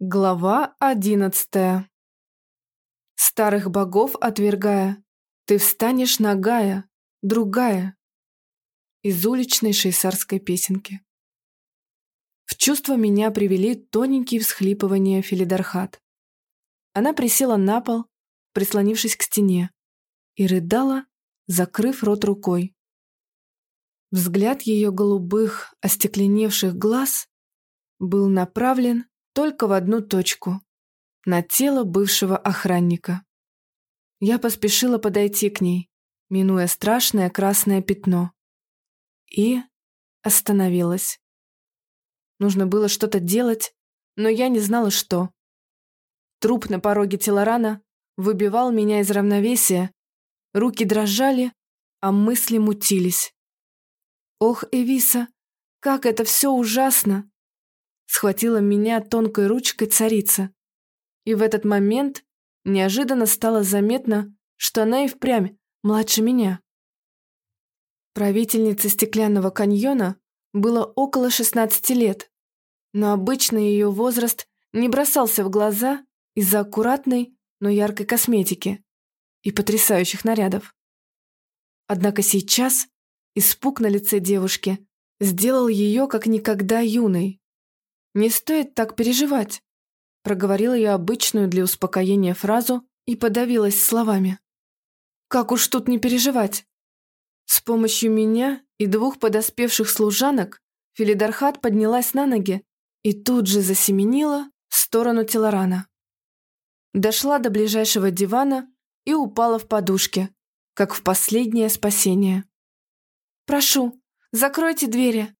Глава одиннадцатая. Старых богов отвергая, ты встанешь нагая, другая. Из уличной шейсарской песенки. В чувство меня привели тоненькие всхлипывания Филидархат. Она присела на пол, прислонившись к стене, и рыдала, закрыв рот рукой. Взгляд ее голубых, остекленевших глаз был направлен только в одну точку — на тело бывшего охранника. Я поспешила подойти к ней, минуя страшное красное пятно. И остановилась. Нужно было что-то делать, но я не знала, что. Труп на пороге Телорана выбивал меня из равновесия, руки дрожали, а мысли мутились. Ох, Эвиса, как это все ужасно! Схватила меня тонкой ручкой царица. И в этот момент неожиданно стало заметно, что она и впрямь младше меня. Правительнице стеклянного каньона было около 16 лет, но обычно ее возраст не бросался в глаза из-за аккуратной, но яркой косметики и потрясающих нарядов. Однако сейчас испуг на лице девушки сделал ее как никогда юной. «Не стоит так переживать», — проговорила я обычную для успокоения фразу и подавилась словами. «Как уж тут не переживать?» С помощью меня и двух подоспевших служанок Филидархат поднялась на ноги и тут же засеменила в сторону Телорана. Дошла до ближайшего дивана и упала в подушке, как в последнее спасение. «Прошу, закройте двери!»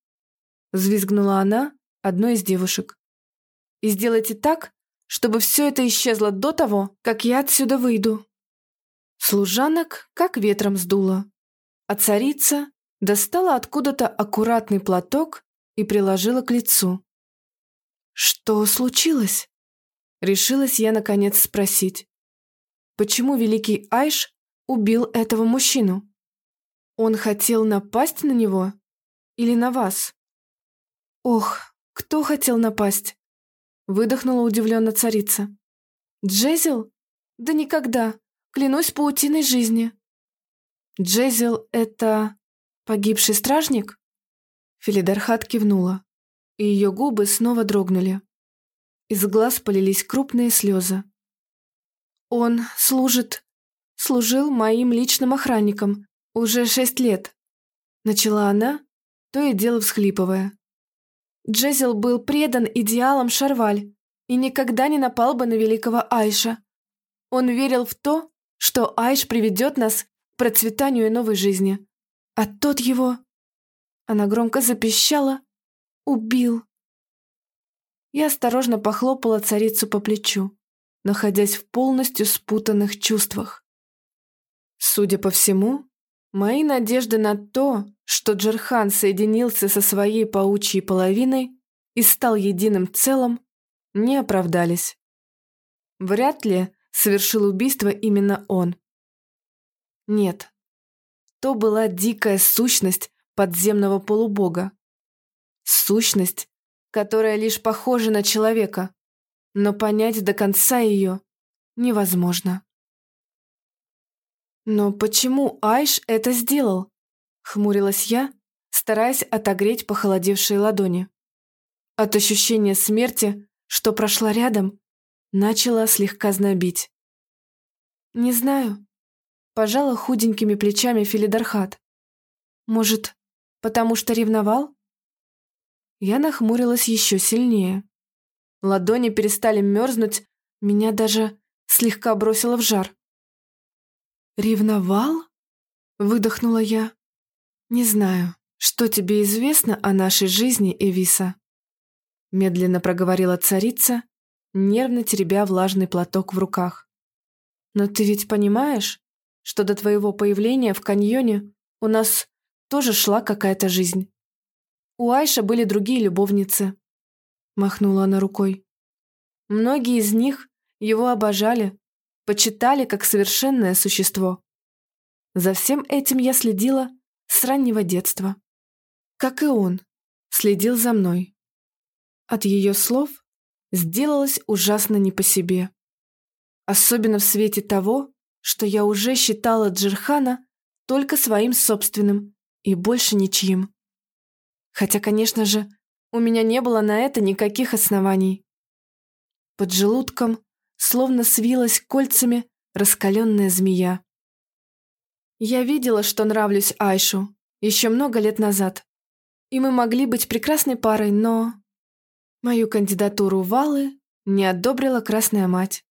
Взвизгнула она, одной из девушек. «И сделайте так, чтобы все это исчезло до того, как я отсюда выйду». Служанок как ветром сдуло, а царица достала откуда-то аккуратный платок и приложила к лицу. «Что случилось?» Решилась я, наконец, спросить. «Почему великий Айш убил этого мужчину? Он хотел напасть на него? Или на вас?» «Ох, «Кто хотел напасть?» Выдохнула удивленно царица. «Джезил? Да никогда. Клянусь паутиной жизни». «Джезил — это погибший стражник?» Филидархат кивнула, и ее губы снова дрогнули. Из глаз полились крупные слезы. «Он служит... служил моим личным охранником уже шесть лет», начала она, то и дело всхлипывая. Джезил был предан идеалам Шарваль и никогда не напал бы на великого Айша. Он верил в то, что Айш приведет нас к процветанию новой жизни. А тот его... Она громко запищала. Убил. Я осторожно похлопала царицу по плечу, находясь в полностью спутанных чувствах. Судя по всему, Мои надежды на то, что Джерхан соединился со своей паучьей половиной и стал единым целым, не оправдались. Вряд ли совершил убийство именно он. Нет, то была дикая сущность подземного полубога. Сущность, которая лишь похожа на человека, но понять до конца ее невозможно. «Но почему Айш это сделал?» — хмурилась я, стараясь отогреть похолодевшие ладони. От ощущения смерти, что прошла рядом, начала слегка знобить. «Не знаю», — пожала худенькими плечами Филидархат. «Может, потому что ревновал?» Я нахмурилась еще сильнее. Ладони перестали мерзнуть, меня даже слегка бросило в жар. «Ревновал?» — выдохнула я. «Не знаю, что тебе известно о нашей жизни, Эвиса?» Медленно проговорила царица, нервно теребя влажный платок в руках. «Но ты ведь понимаешь, что до твоего появления в каньоне у нас тоже шла какая-то жизнь. У Айша были другие любовницы». Махнула она рукой. «Многие из них его обожали, почитали как совершенное существо. За всем этим я следила с раннего детства. Как и он, следил за мной. От ее слов сделалось ужасно не по себе. Особенно в свете того, что я уже считала Джирхана только своим собственным и больше ничьим. Хотя, конечно же, у меня не было на это никаких оснований. Под желудком словно свилась кольцами раскаленная змея. Я видела, что нравлюсь Айшу еще много лет назад, и мы могли быть прекрасной парой, но... Мою кандидатуру Валы не одобрила Красная Мать.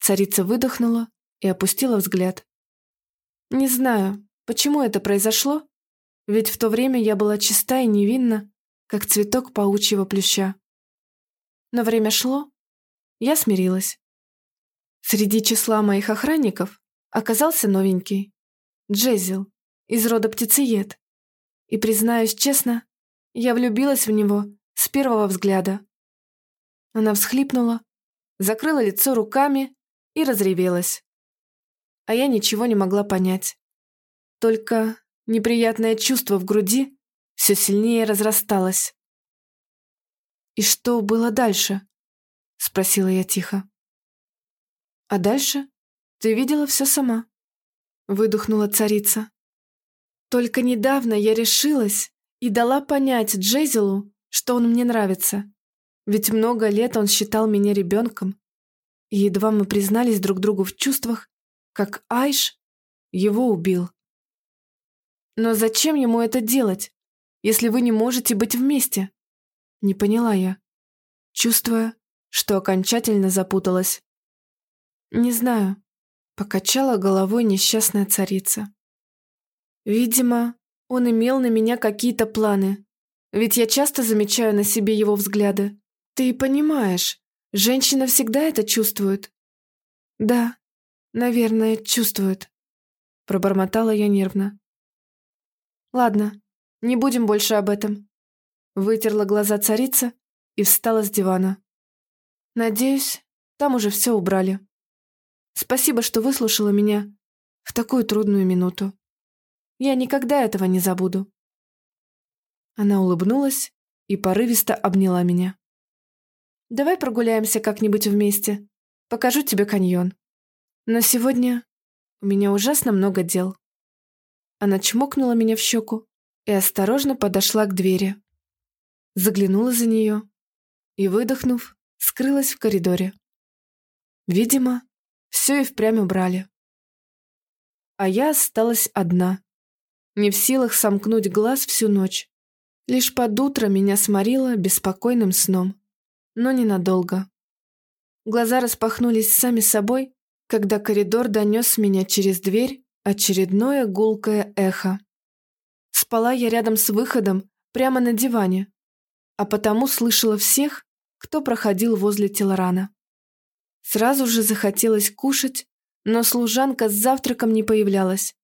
Царица выдохнула и опустила взгляд. Не знаю, почему это произошло, ведь в то время я была чиста и невинна, как цветок паучьего плюща. Но время шло, я смирилась. Среди числа моих охранников оказался новенький, Джезил, из рода птицеед. И, признаюсь честно, я влюбилась в него с первого взгляда. Она всхлипнула, закрыла лицо руками и разревелась. А я ничего не могла понять. Только неприятное чувство в груди все сильнее разрасталось. «И что было дальше?» — спросила я тихо. «А дальше ты видела все сама», — выдохнула царица. «Только недавно я решилась и дала понять Джезелу, что он мне нравится. Ведь много лет он считал меня ребенком. И едва мы признались друг другу в чувствах, как Айш его убил. Но зачем ему это делать, если вы не можете быть вместе? Не поняла я, чувствуя, что окончательно запуталась. Не знаю, покачала головой несчастная царица. Видимо, он имел на меня какие-то планы, ведь я часто замечаю на себе его взгляды. Ты понимаешь, женщина всегда это чувствует. Да, наверное, чувствует. Пробормотала я нервно. Ладно, не будем больше об этом. Вытерла глаза царица и встала с дивана. Надеюсь, там уже все убрали. Спасибо, что выслушала меня в такую трудную минуту. Я никогда этого не забуду. Она улыбнулась и порывисто обняла меня. «Давай прогуляемся как-нибудь вместе. Покажу тебе каньон. Но сегодня у меня ужасно много дел». Она чмокнула меня в щеку и осторожно подошла к двери. Заглянула за нее и, выдохнув, скрылась в коридоре. Видимо, все и впрямь убрали. А я осталась одна, не в силах сомкнуть глаз всю ночь. Лишь под утро меня сморило беспокойным сном. Но ненадолго. Глаза распахнулись сами собой, когда коридор донес меня через дверь очередное гулкое эхо. Спала я рядом с выходом, прямо на диване, а потому слышала всех, кто проходил возле Телорана. Сразу же захотелось кушать, но служанка с завтраком не появлялась.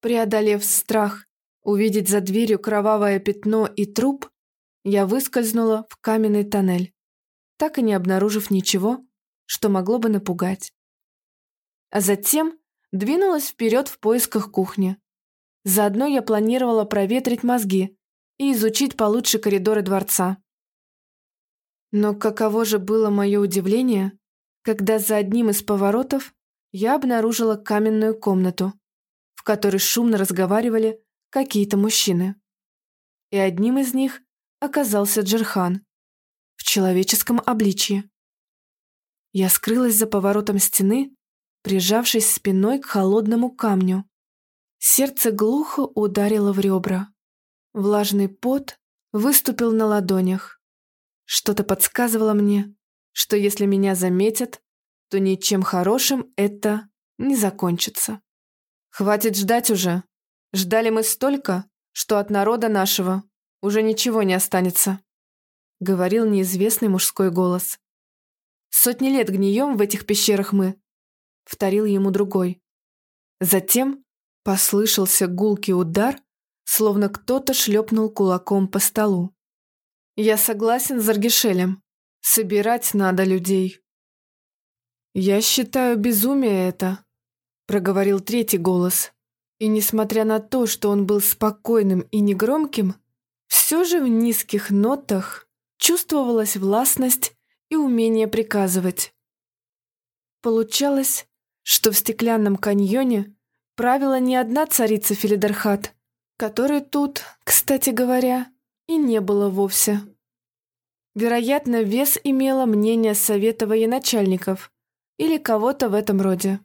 Преодолев страх увидеть за дверью кровавое пятно и труп, я выскользнула в каменный тоннель, так и не обнаружив ничего, что могло бы напугать. А затем двинулась вперед в поисках кухни. Заодно я планировала проветрить мозги и изучить получше коридоры дворца. Но каково же было мое удивление, когда за одним из поворотов я обнаружила каменную комнату, в которой шумно разговаривали какие-то мужчины. И одним из них оказался Джерхан в человеческом обличье. Я скрылась за поворотом стены, прижавшись спиной к холодному камню. Сердце глухо ударило в ребра. Влажный пот выступил на ладонях. Что-то подсказывало мне, что если меня заметят, то ничем хорошим это не закончится. Хватит ждать уже. Ждали мы столько, что от народа нашего уже ничего не останется, говорил неизвестный мужской голос. Сотни лет гнием в этих пещерах мы, вторил ему другой. Затем послышался гулкий удар, словно кто-то шлепнул кулаком по столу. Я согласен с Заргишелем. Собирать надо людей. «Я считаю безумие это», — проговорил третий голос. И несмотря на то, что он был спокойным и негромким, все же в низких нотах чувствовалась властность и умение приказывать. Получалось, что в стеклянном каньоне правила не одна царица Филидерхат, которой тут, кстати говоря, и не было вовсе. Вероятно, вес имело мнение совета военачальников или кого-то в этом роде.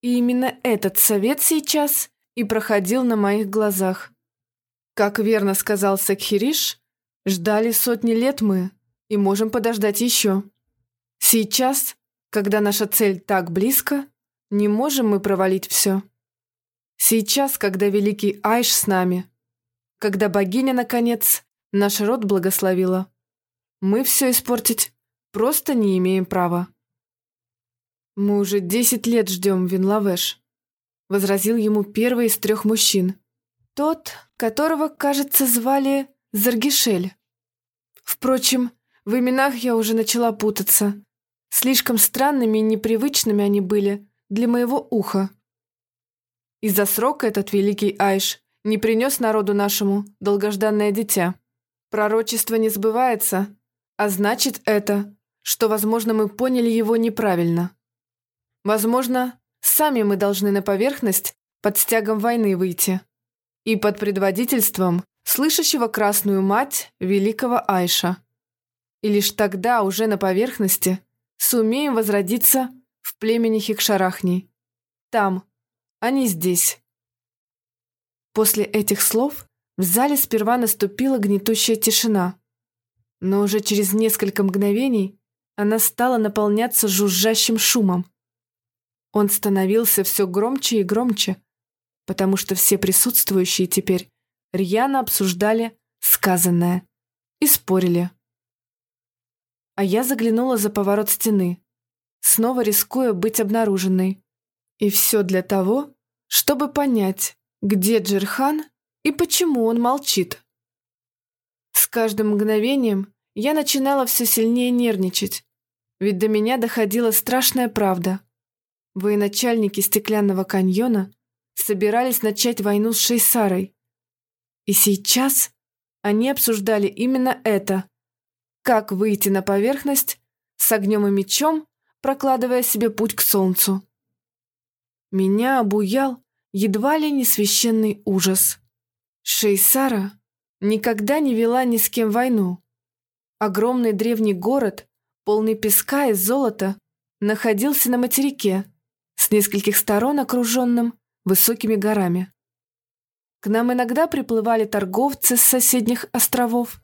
И именно этот совет сейчас и проходил на моих глазах. Как верно сказал Сакхириш, ждали сотни лет мы и можем подождать еще. Сейчас, когда наша цель так близко, не можем мы провалить все. Сейчас, когда великий Айш с нами, когда богиня, наконец, наш род благословила, мы все испортить просто не имеем права. «Мы уже десять лет ждем Винлавеш», — возразил ему первый из трех мужчин. Тот, которого, кажется, звали Заргишель. Впрочем, в именах я уже начала путаться. Слишком странными и непривычными они были для моего уха. Из-за срока этот великий Айш не принес народу нашему долгожданное дитя. Пророчество не сбывается, а значит это, что, возможно, мы поняли его неправильно. Возможно, сами мы должны на поверхность под стягом войны выйти. И под предводительством слышащего красную мать великого Айша. И лишь тогда уже на поверхности сумеем возродиться в племени Хикшарахни. Там, а не здесь. После этих слов в зале сперва наступила гнетущая тишина. Но уже через несколько мгновений она стала наполняться жужжащим шумом. Он становился все громче и громче, потому что все присутствующие теперь рьяно обсуждали сказанное и спорили. А я заглянула за поворот стены, снова рискуя быть обнаруженной. И все для того, чтобы понять, где Джерхан и почему он молчит. С каждым мгновением я начинала все сильнее нервничать, ведь до меня доходила страшная правда – Военачальники Стеклянного каньона собирались начать войну с Шейсарой. И сейчас они обсуждали именно это. Как выйти на поверхность с огнем и мечом, прокладывая себе путь к солнцу. Меня обуял едва ли не священный ужас. Шейсара никогда не вела ни с кем войну. Огромный древний город, полный песка и золота, находился на материке, с нескольких сторон окруженным высокими горами. К нам иногда приплывали торговцы с соседних островов.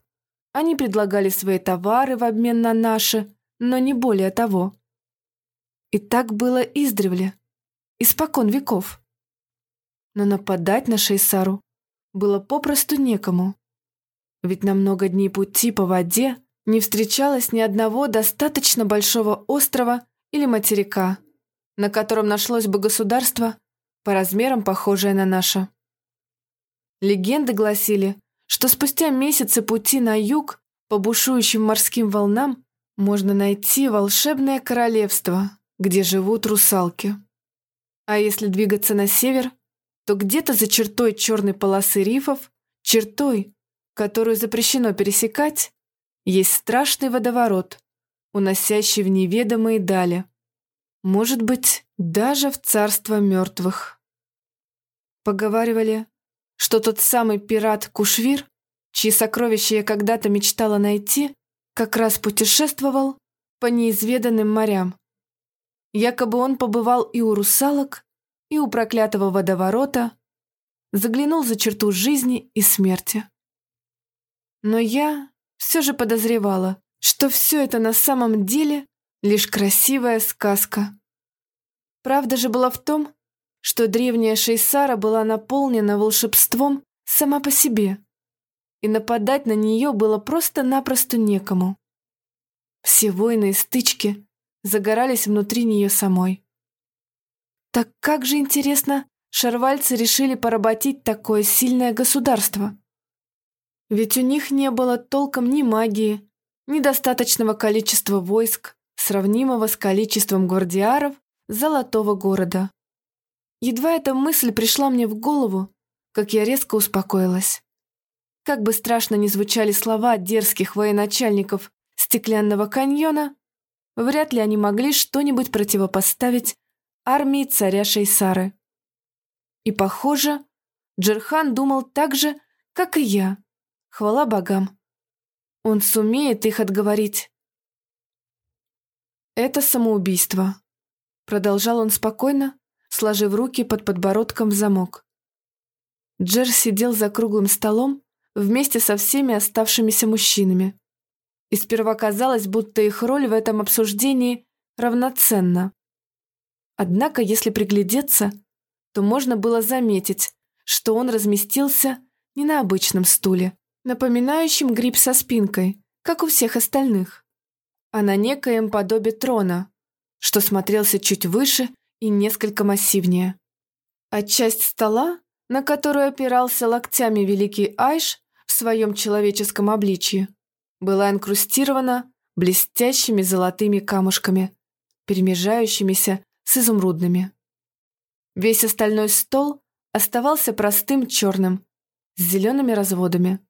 Они предлагали свои товары в обмен на наши, но не более того. И так было издревле, испокон веков. Но нападать на Шейсару было попросту некому. Ведь на много дней пути по воде не встречалось ни одного достаточно большого острова или материка, на котором нашлось бы государство, по размерам похожее на наше. Легенды гласили, что спустя месяцы пути на юг по бушующим морским волнам можно найти волшебное королевство, где живут русалки. А если двигаться на север, то где-то за чертой черной полосы рифов, чертой, которую запрещено пересекать, есть страшный водоворот, уносящий в неведомые дали. Может быть, даже в царство мертвых. Поговаривали, что тот самый пират Кушвир, чьи сокровища я когда-то мечтала найти, как раз путешествовал по неизведанным морям. Якобы он побывал и у русалок, и у проклятого водоворота, заглянул за черту жизни и смерти. Но я все же подозревала, что все это на самом деле лишь красивая сказка. Правда же была в том, что древняя Шейсара была наполнена волшебством сама по себе, и нападать на нее было просто-напросто некому. Все войны и стычки загорались внутри нее самой. Так как же интересно, шарвальцы решили поработить такое сильное государство? Ведь у них не было толком ни магии, ни достаточного количества войск, сравнимого с количеством гвардиаров золотого города. Едва эта мысль пришла мне в голову, как я резко успокоилась. Как бы страшно ни звучали слова дерзких военачальников Стеклянного каньона, вряд ли они могли что-нибудь противопоставить армии царя Шейсары. И, похоже, Джерхан думал так же, как и я. Хвала богам. Он сумеет их отговорить. Это самоубийство. Продолжал он спокойно, сложив руки под подбородком в замок. Джер сидел за круглым столом вместе со всеми оставшимися мужчинами. И сперва казалось, будто их роль в этом обсуждении равноценна. Однако, если приглядеться, то можно было заметить, что он разместился не на обычном стуле, напоминающем гриб со спинкой, как у всех остальных, а на некоем подобие трона, что смотрелся чуть выше и несколько массивнее. А часть стола, на которую опирался локтями великий Айш в своем человеческом обличье, была инкрустирована блестящими золотыми камушками, перемежающимися с изумрудными. Весь остальной стол оставался простым черным, с зелеными разводами.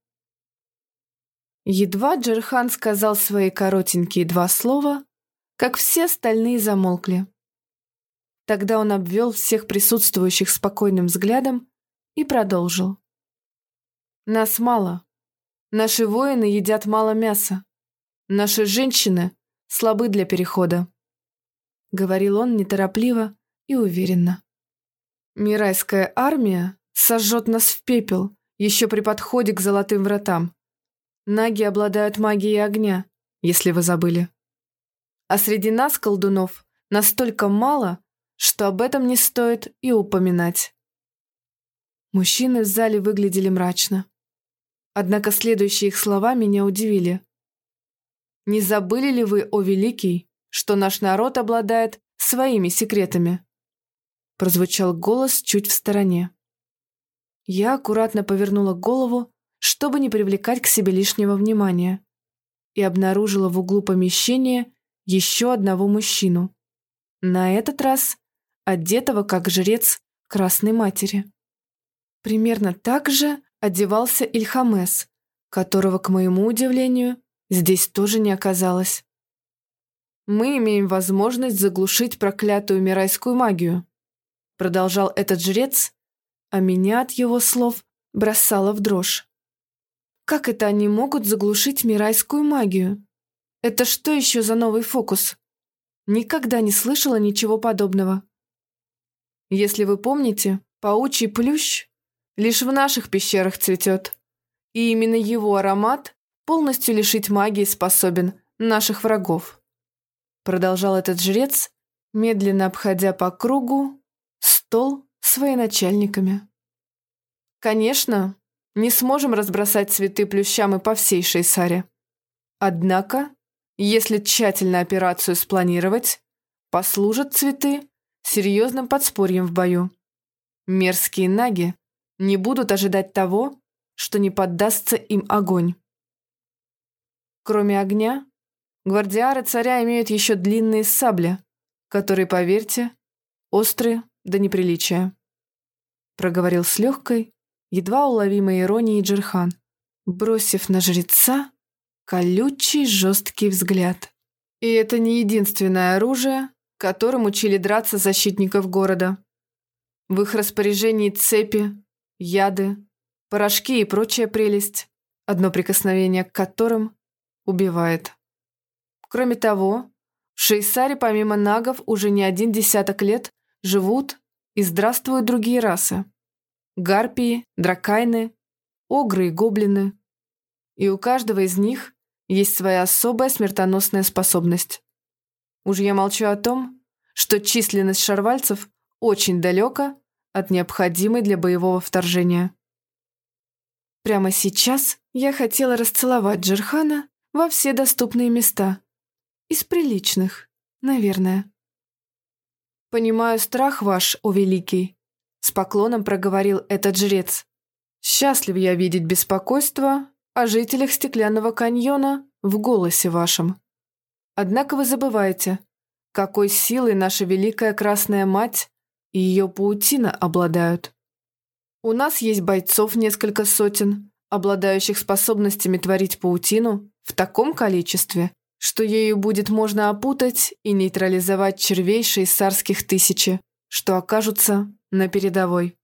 Едва Джерхан сказал свои коротенькие два слова, как все остальные замолкли. Тогда он обвел всех присутствующих спокойным взглядом и продолжил. «Нас мало. Наши воины едят мало мяса. Наши женщины слабы для перехода», — говорил он неторопливо и уверенно. «Мирайская армия сожжет нас в пепел еще при подходе к золотым вратам. Наги обладают магией огня, если вы забыли. А среди нас, колдунов, настолько мало, что об этом не стоит и упоминать. Мужчины в зале выглядели мрачно. Однако следующие их слова меня удивили. «Не забыли ли вы, о великий, что наш народ обладает своими секретами?» Прозвучал голос чуть в стороне. Я аккуратно повернула голову, чтобы не привлекать к себе лишнего внимания, и обнаружила в углу помещения еще одного мужчину. На этот раз одетого как жрец Красной Матери. Примерно так же одевался Ильхамес, которого, к моему удивлению, здесь тоже не оказалось. «Мы имеем возможность заглушить проклятую мирайскую магию», продолжал этот жрец, а меня от его слов бросало в дрожь. «Как это они могут заглушить мирайскую магию? Это что еще за новый фокус? Никогда не слышала ничего подобного». Если вы помните, паучий плющ лишь в наших пещерах цветет. И именно его аромат полностью лишить магии способен наших врагов. Продолжал этот жрец, медленно обходя по кругу стол с военачальниками. Конечно, не сможем разбросать цветы плющам и по всей Шейсаре. Однако, если тщательно операцию спланировать, послужат цветы серьезным подспорьем в бою. Мерзкие наги не будут ожидать того, что не поддастся им огонь. Кроме огня, гвардиары царя имеют еще длинные сабли, которые, поверьте, острые до неприличия. Проговорил с легкой, едва уловимой иронией Джерхан, бросив на жреца колючий жесткий взгляд. И это не единственное оружие, которым учили драться защитников города. В их распоряжении цепи, яды, порошки и прочая прелесть, одно прикосновение к которым убивает. Кроме того, в Шейсаре помимо нагов уже не один десяток лет живут и здравствуют другие расы. Гарпии, дракайны, огры и гоблины. И у каждого из них есть своя особая смертоносная способность. Уж я молчу о том, что численность шарвальцев очень далека от необходимой для боевого вторжения. Прямо сейчас я хотела расцеловать Джерхана во все доступные места. Из приличных, наверное. «Понимаю страх ваш, о великий», — с поклоном проговорил этот жрец. «Счастлив я видеть беспокойство о жителях Стеклянного каньона в голосе вашем. Однако вы забываете, какой силой наша великая Красная Мать и ее паутина обладают. У нас есть бойцов несколько сотен, обладающих способностями творить паутину в таком количестве, что ею будет можно опутать и нейтрализовать червей шейсарских тысячи, что окажутся на передовой.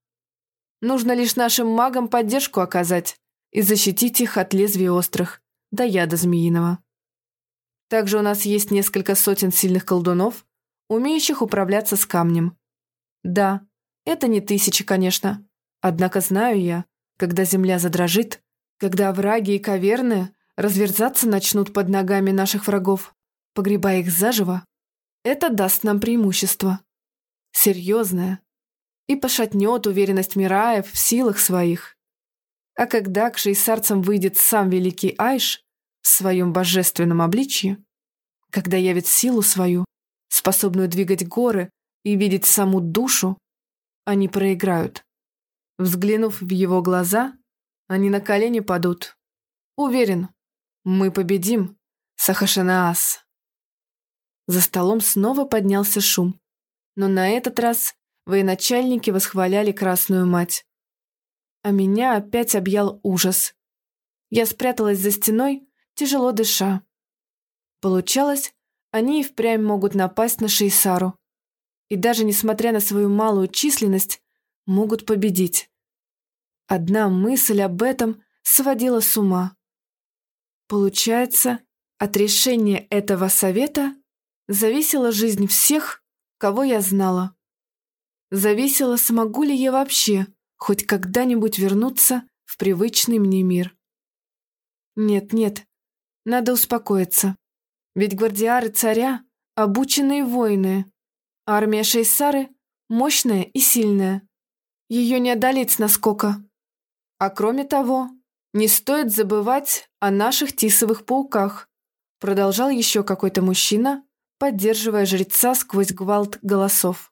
Нужно лишь нашим магам поддержку оказать и защитить их от лезвий острых, до яда змеиного. Также у нас есть несколько сотен сильных колдунов, умеющих управляться с камнем. Да, это не тысячи, конечно, однако знаю я, когда земля задрожит, когда враги и каверны разверзаться начнут под ногами наших врагов, погребая их заживо, это даст нам преимущество. Серьезное. И пошатнет уверенность Мираев в силах своих. А когда к шейсарцам выйдет сам великий Айш в своем божественном обличье, когда явит силу свою, способную двигать горы и видеть саму душу, они проиграют. Взглянув в его глаза, они на колени падут. Уверен, мы победим, Сахашанаас. За столом снова поднялся шум, но на этот раз военачальники восхваляли Красную Мать. А меня опять объял ужас. Я спряталась за стеной, тяжело дыша. Получалось, они и впрямь могут напасть на Шейсару. И даже несмотря на свою малую численность, могут победить. Одна мысль об этом сводила с ума. Получается, от решения этого совета зависела жизнь всех, кого я знала. Зависела, смогу ли я вообще хоть когда-нибудь вернуться в привычный мне мир. Нет-нет, надо успокоиться. Ведь гвардиары царя — обученные воины. Армия Шейсары — мощная и сильная. Ее не одолеть наскока. А кроме того, не стоит забывать о наших тисовых пауках, продолжал еще какой-то мужчина, поддерживая жреца сквозь гвалт голосов.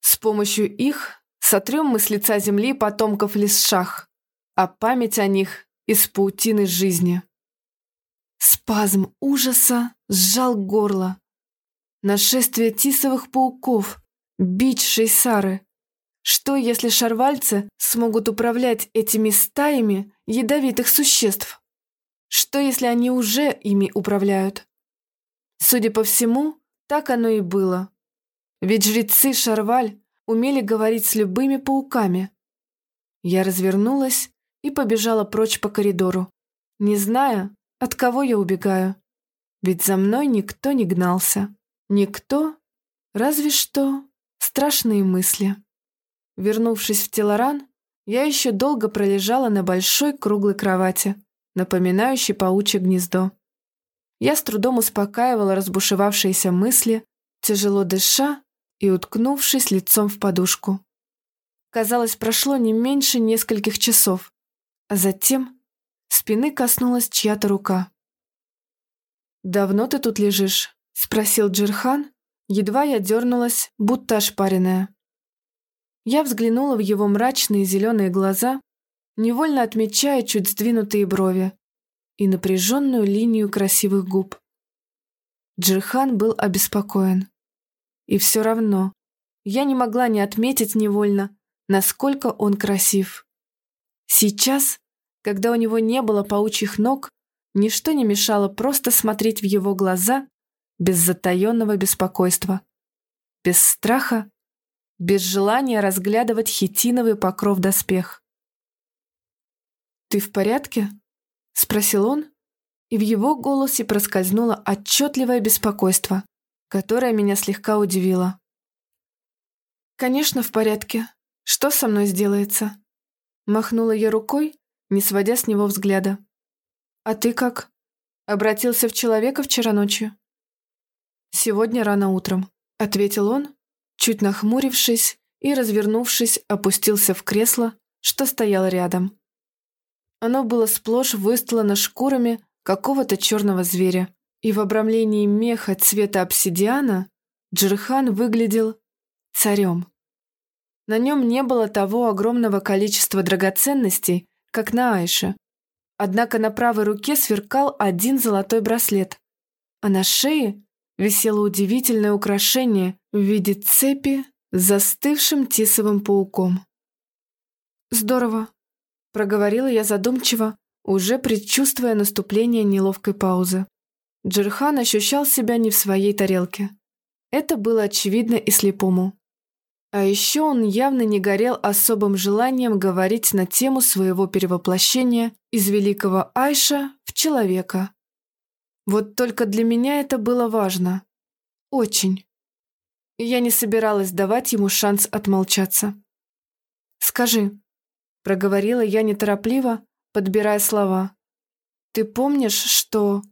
С помощью их сотрем мы с лица земли потомков лисшах, а память о них из паутины жизни. Спазм ужаса сжал горло. Нашествие тисовых пауков, бич шейсары. Что, если шарвальцы смогут управлять этими стаями ядовитых существ? Что, если они уже ими управляют? Судя по всему, так оно и было. Ведь жрецы Шарваль умели говорить с любыми пауками. Я развернулась и побежала прочь по коридору, не зная, от кого я убегаю. Ведь за мной никто не гнался. Никто, разве что страшные мысли. Вернувшись в Телоран, я еще долго пролежала на большой круглой кровати, напоминающей паучье гнездо. Я с трудом успокаивала разбушевавшиеся мысли, тяжело дыша и уткнувшись лицом в подушку. Казалось, прошло не меньше нескольких часов, а затем спины коснулась чья-то рука. «Давно ты тут лежишь?» — спросил Джирхан, едва я дернулась, будто ошпаренная. Я взглянула в его мрачные зеленые глаза, невольно отмечая чуть сдвинутые брови и напряженную линию красивых губ. Джирхан был обеспокоен. И все равно я не могла не отметить невольно, насколько он красив. Сейчас, когда у него не было паучьих ног, ничто не мешало просто смотреть в его глаза без затаенного беспокойства, без страха без желания разглядывать хитиновый покров доспех. «Ты в порядке?» — спросил он, и в его голосе проскользнуло отчетливое беспокойство, которое меня слегка удивило. «Конечно, в порядке. Что со мной сделается?» Махнула я рукой, не сводя с него взгляда. «А ты как? Обратился в человека вчера ночью?» «Сегодня рано утром», — ответил он, чуть нахмурившись и, развернувшись, опустился в кресло, что стояло рядом. Оно было сплошь выстлано шкурами какого-то черного зверя, и в обрамлении меха цвета обсидиана Джирхан выглядел царем. На нем не было того огромного количества драгоценностей, как на Айше. Однако на правой руке сверкал один золотой браслет, а на шее висело удивительное украшение в виде цепи с застывшим тисовым пауком. «Здорово», — проговорила я задумчиво, уже предчувствуя наступление неловкой паузы. Джерхан ощущал себя не в своей тарелке. Это было очевидно и слепому. А еще он явно не горел особым желанием говорить на тему своего перевоплощения из великого Айша в человека. Вот только для меня это было важно. Очень. Я не собиралась давать ему шанс отмолчаться. «Скажи», — проговорила я неторопливо, подбирая слова. «Ты помнишь, что...»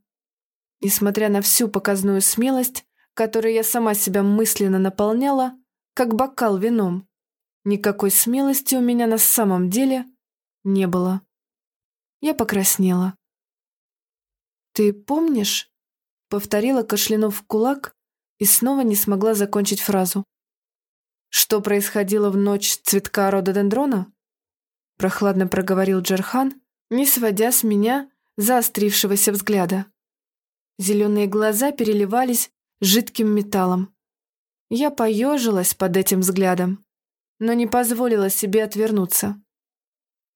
Несмотря на всю показную смелость, которой я сама себя мысленно наполняла, как бокал вином, никакой смелости у меня на самом деле не было. Я покраснела. «Ты помнишь?» — повторила, кашлянув в кулак, и снова не смогла закончить фразу. «Что происходило в ночь цветка рододендрона?» Прохладно проговорил Джерхан, не сводя с меня заострившегося взгляда. Зеленые глаза переливались жидким металлом. Я поежилась под этим взглядом, но не позволила себе отвернуться.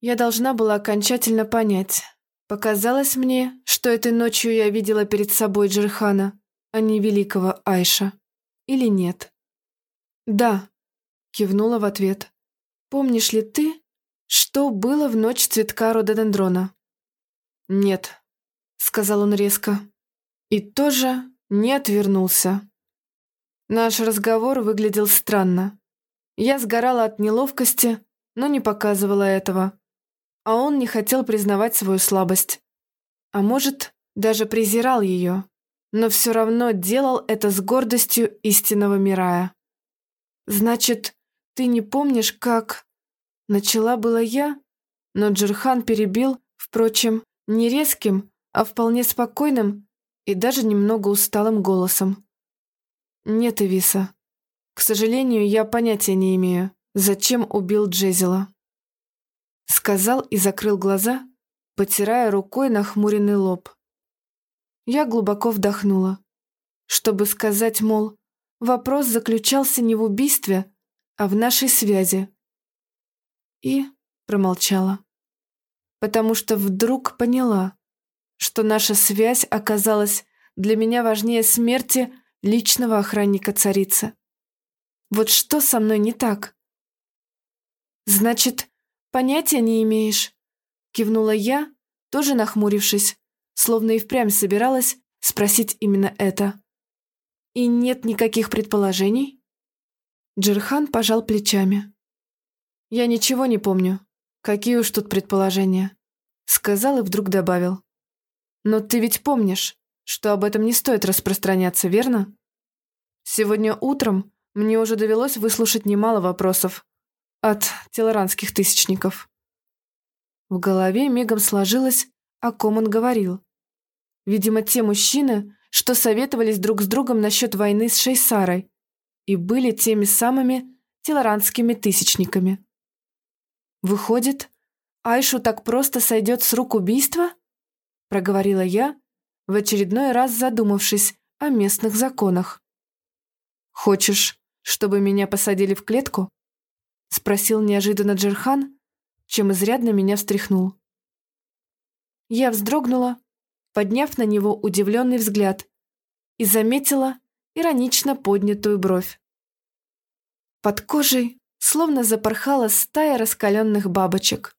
Я должна была окончательно понять. Показалось мне, что этой ночью я видела перед собой Джерхана, а не великого Айша. Или нет? «Да», — кивнула в ответ. «Помнишь ли ты, что было в ночь цветка рододендрона?» «Нет», — сказал он резко. И тоже не отвернулся. Наш разговор выглядел странно. Я сгорала от неловкости, но не показывала этого. А он не хотел признавать свою слабость. А может, даже презирал ее, но все равно делал это с гордостью истинного Мирая. «Значит, ты не помнишь, как...» Начала была я, но Джерхан перебил, впрочем, не резким, а вполне спокойным и даже немного усталым голосом. «Нет, Эвиса. К сожалению, я понятия не имею, зачем убил Джезела». Сказал и закрыл глаза, потирая рукой нахмуренный лоб. Я глубоко вдохнула, чтобы сказать, мол, вопрос заключался не в убийстве, а в нашей связи. И промолчала, потому что вдруг поняла, что наша связь оказалась для меня важнее смерти личного охранника царицы. Вот что со мной не так? Значит, понятия не имеешь? Кивнула я, тоже нахмурившись, словно и впрямь собиралась спросить именно это. И нет никаких предположений? Джерхан пожал плечами. «Я ничего не помню. Какие уж тут предположения?» Сказал и вдруг добавил. «Но ты ведь помнишь, что об этом не стоит распространяться, верно? Сегодня утром мне уже довелось выслушать немало вопросов от телоранских тысячников. В голове мигом сложилось, о ком он говорил. Видимо, те мужчины, что советовались друг с другом насчет войны с Шейсарой и были теми самыми телоранскими тысячниками. Выходит, Айшу так просто сойдет с рук убийства? Проговорила я, в очередной раз задумавшись о местных законах. «Хочешь, чтобы меня посадили в клетку?» — спросил неожиданно Джерхан, чем изрядно меня встряхнул. Я вздрогнула, подняв на него удивленный взгляд, и заметила иронично поднятую бровь. Под кожей словно запорхала стая раскаленных бабочек.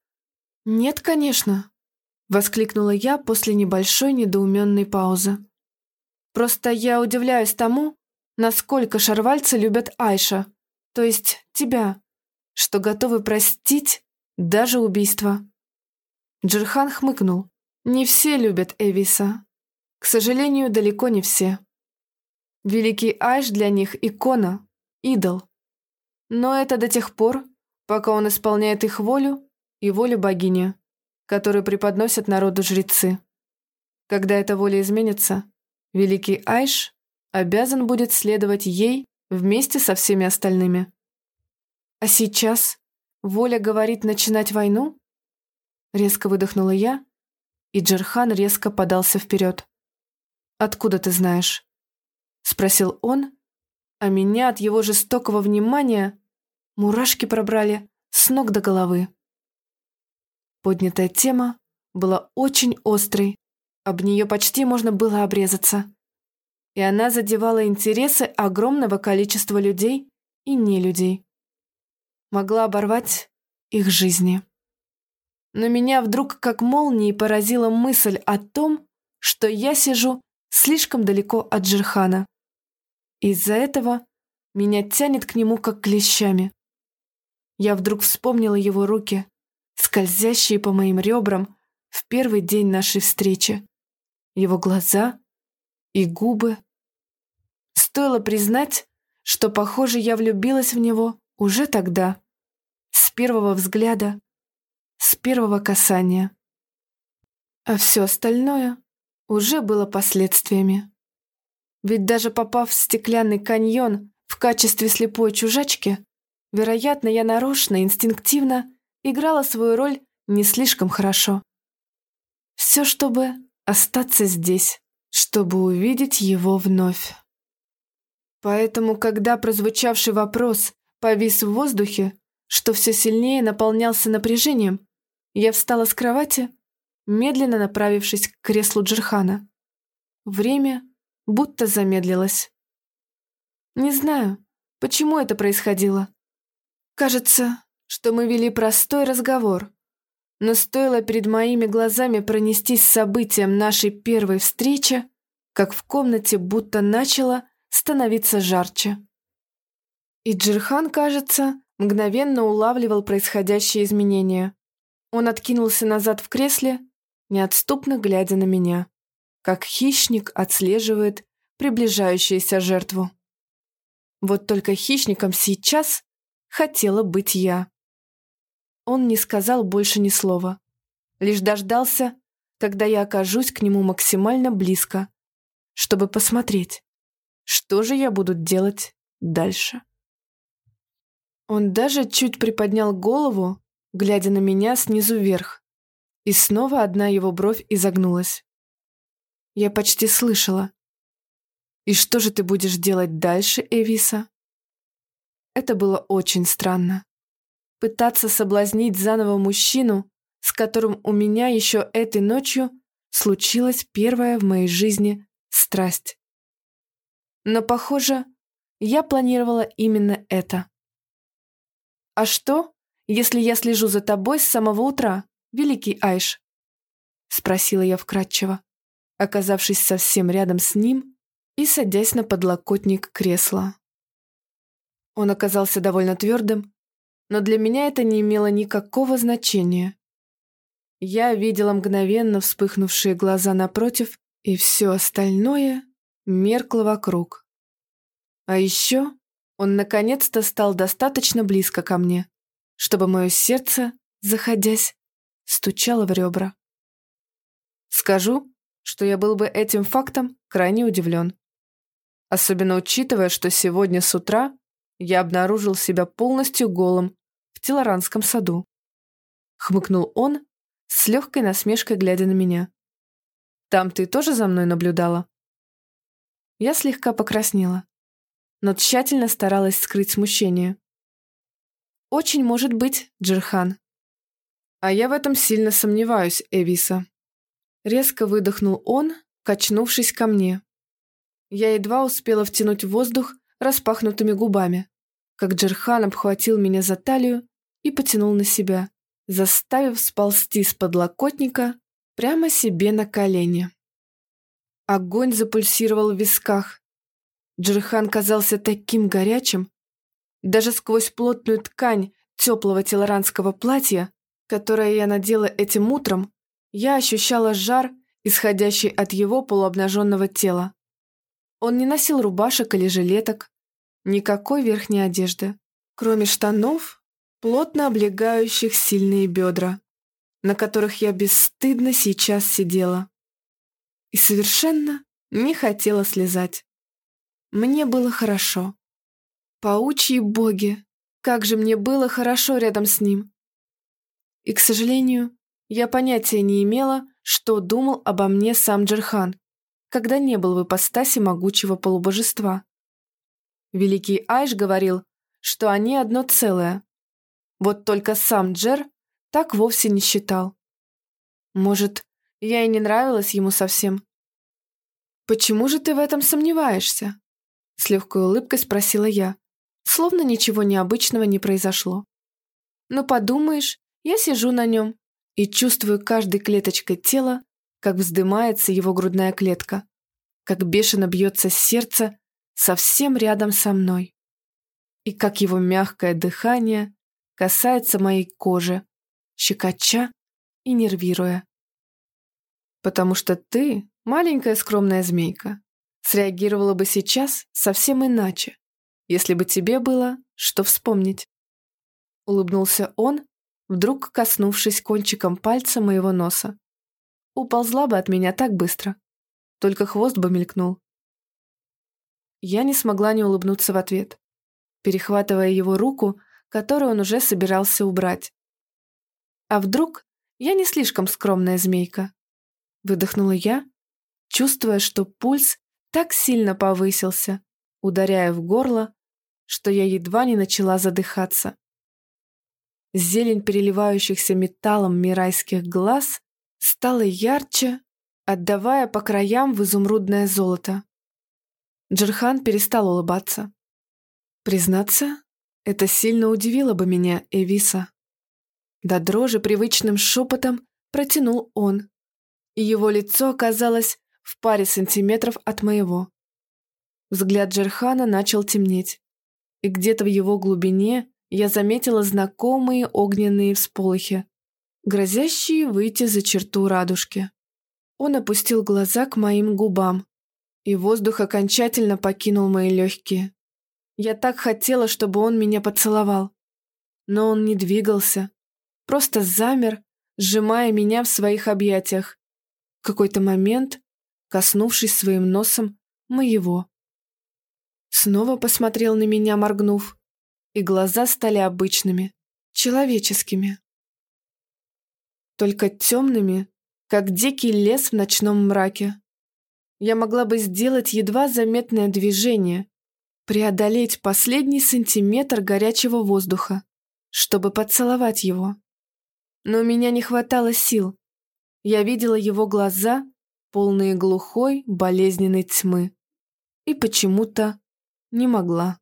«Нет, конечно», — воскликнула я после небольшой недоуменной паузы. «Просто я удивляюсь тому, насколько шарвальцы любят Айша, то есть тебя, что готовы простить даже убийство». Джерхан хмыкнул. «Не все любят Эвиса. К сожалению, далеко не все. Великий Айш для них икона, идол. Но это до тех пор, пока он исполняет их волю и волю богини, которую преподносят народу жрецы. Когда эта воля изменится, великий Айш обязан будет следовать ей вместе со всеми остальными. А сейчас воля говорит начинать войну? Резко выдохнула я, и Джерхан резко подался вперед. «Откуда ты знаешь?» Спросил он, а меня от его жестокого внимания мурашки пробрали с ног до головы. Поднятая тема была очень острой об нее почти можно было обрезаться. И она задевала интересы огромного количества людей и нелюдей. Могла оборвать их жизни. Но меня вдруг как молнией поразила мысль о том, что я сижу слишком далеко от Джерхана. Из-за этого меня тянет к нему как клещами. Я вдруг вспомнила его руки, скользящие по моим ребрам в первый день нашей встречи. Его глаза и губы. Стоило признать, что, похоже, я влюбилась в него уже тогда, с первого взгляда, с первого касания. А все остальное уже было последствиями. Ведь даже попав в стеклянный каньон в качестве слепой чужачки, вероятно, я нарочно, инстинктивно играла свою роль не слишком хорошо. Все, чтобы остаться здесь, чтобы увидеть его вновь. Поэтому, когда прозвучавший вопрос повис в воздухе, что все сильнее наполнялся напряжением, я встала с кровати, медленно направившись к креслу Джерхана. Время будто замедлилось. Не знаю, почему это происходило. Кажется, что мы вели простой разговор, но стоило перед моими глазами пронестись событием нашей первой встречи, как в комнате будто начало становиться жарче. И Джирхан, кажется, мгновенно улавливал происходящие изменения. Он откинулся назад в кресле, неотступно глядя на меня, как хищник отслеживает приближающуюся жертву. Вот только хищником сейчас хотела быть я. Он не сказал больше ни слова, лишь дождался, когда я окажусь к нему максимально близко, чтобы посмотреть, что же я буду делать дальше? Он даже чуть приподнял голову, глядя на меня снизу вверх, и снова одна его бровь изогнулась. Я почти слышала. «И что же ты будешь делать дальше, Эвиса?» Это было очень странно. Пытаться соблазнить заново мужчину, с которым у меня еще этой ночью случилась первая в моей жизни страсть. Но, похоже, я планировала именно это. «А что, если я слежу за тобой с самого утра, великий Айш?» — спросила я вкратчиво, оказавшись совсем рядом с ним и садясь на подлокотник кресла. Он оказался довольно твердым, но для меня это не имело никакого значения. Я видела мгновенно вспыхнувшие глаза напротив, и все остальное меркло вокруг. А еще он наконец-то стал достаточно близко ко мне, чтобы мое сердце, заходясь, стучало в ребра. Скажу, что я был бы этим фактом крайне удивлен. Особенно учитывая, что сегодня с утра я обнаружил себя полностью голым в Телоранском саду. Хмыкнул он, с легкой насмешкой глядя на меня. «Там ты тоже за мной наблюдала?» Я слегка покраснела, но тщательно старалась скрыть смущение. «Очень может быть, Джерхан». «А я в этом сильно сомневаюсь, Эвиса». Резко выдохнул он, качнувшись ко мне. Я едва успела втянуть воздух распахнутыми губами, как Джерхан обхватил меня за талию и потянул на себя, заставив сползти с подлокотника прямо себе на колени. Огонь запульсировал в висках. Джерхан казался таким горячим. Даже сквозь плотную ткань теплого телоранского платья, которое я надела этим утром, я ощущала жар, исходящий от его полуобнаженного тела. Он не носил рубашек или жилеток, никакой верхней одежды, кроме штанов, плотно облегающих сильные бедра, на которых я бесстыдно сейчас сидела и совершенно не хотела слезать. Мне было хорошо. Паучьи боги, как же мне было хорошо рядом с ним. И, к сожалению, я понятия не имела, что думал обо мне сам Джерхан, когда не был в ипостаси могучего полубожества. Великий Айш говорил, что они одно целое. Вот только сам Джер так вовсе не считал. Может, я и не нравилась ему совсем. «Почему же ты в этом сомневаешься?» С легкой улыбкой спросила я, словно ничего необычного не произошло. «Ну, подумаешь, я сижу на нем и чувствую каждой клеточкой тела, как вздымается его грудная клетка, как бешено бьется сердце совсем рядом со мной, и как его мягкое дыхание касается моей кожи, щекоча и нервируя. Потому что ты, маленькая скромная змейка, среагировала бы сейчас совсем иначе, если бы тебе было что вспомнить. Улыбнулся он, вдруг коснувшись кончиком пальца моего носа. Уползла бы от меня так быстро. Только хвост бы мелькнул. Я не смогла не улыбнуться в ответ, перехватывая его руку, которую он уже собирался убрать. А вдруг я не слишком скромная змейка? Выдохнула я, чувствуя, что пульс так сильно повысился, ударяя в горло, что я едва не начала задыхаться. Зелень переливающихся металлом мирайских глаз стала ярче, отдавая по краям в изумрудное золото. Джерхан перестал улыбаться. Признаться, это сильно удивило бы меня, Эвиса. До дрожи привычным шепотом протянул он, и его лицо оказалось в паре сантиметров от моего. Взгляд Джерхана начал темнеть, и где-то в его глубине я заметила знакомые огненные всполохи, грозящие выйти за черту радужки. Он опустил глаза к моим губам, и воздух окончательно покинул мои легкие. Я так хотела, чтобы он меня поцеловал. Но он не двигался, просто замер, сжимая меня в своих объятиях. В какой-то момент, коснувшись своим носом моего. Снова посмотрел на меня, моргнув, и глаза стали обычными, человеческими. Только темными, как дикий лес в ночном мраке. Я могла бы сделать едва заметное движение, преодолеть последний сантиметр горячего воздуха, чтобы поцеловать его. Но у меня не хватало сил. Я видела его глаза, полные глухой, болезненной тьмы. И почему-то не могла.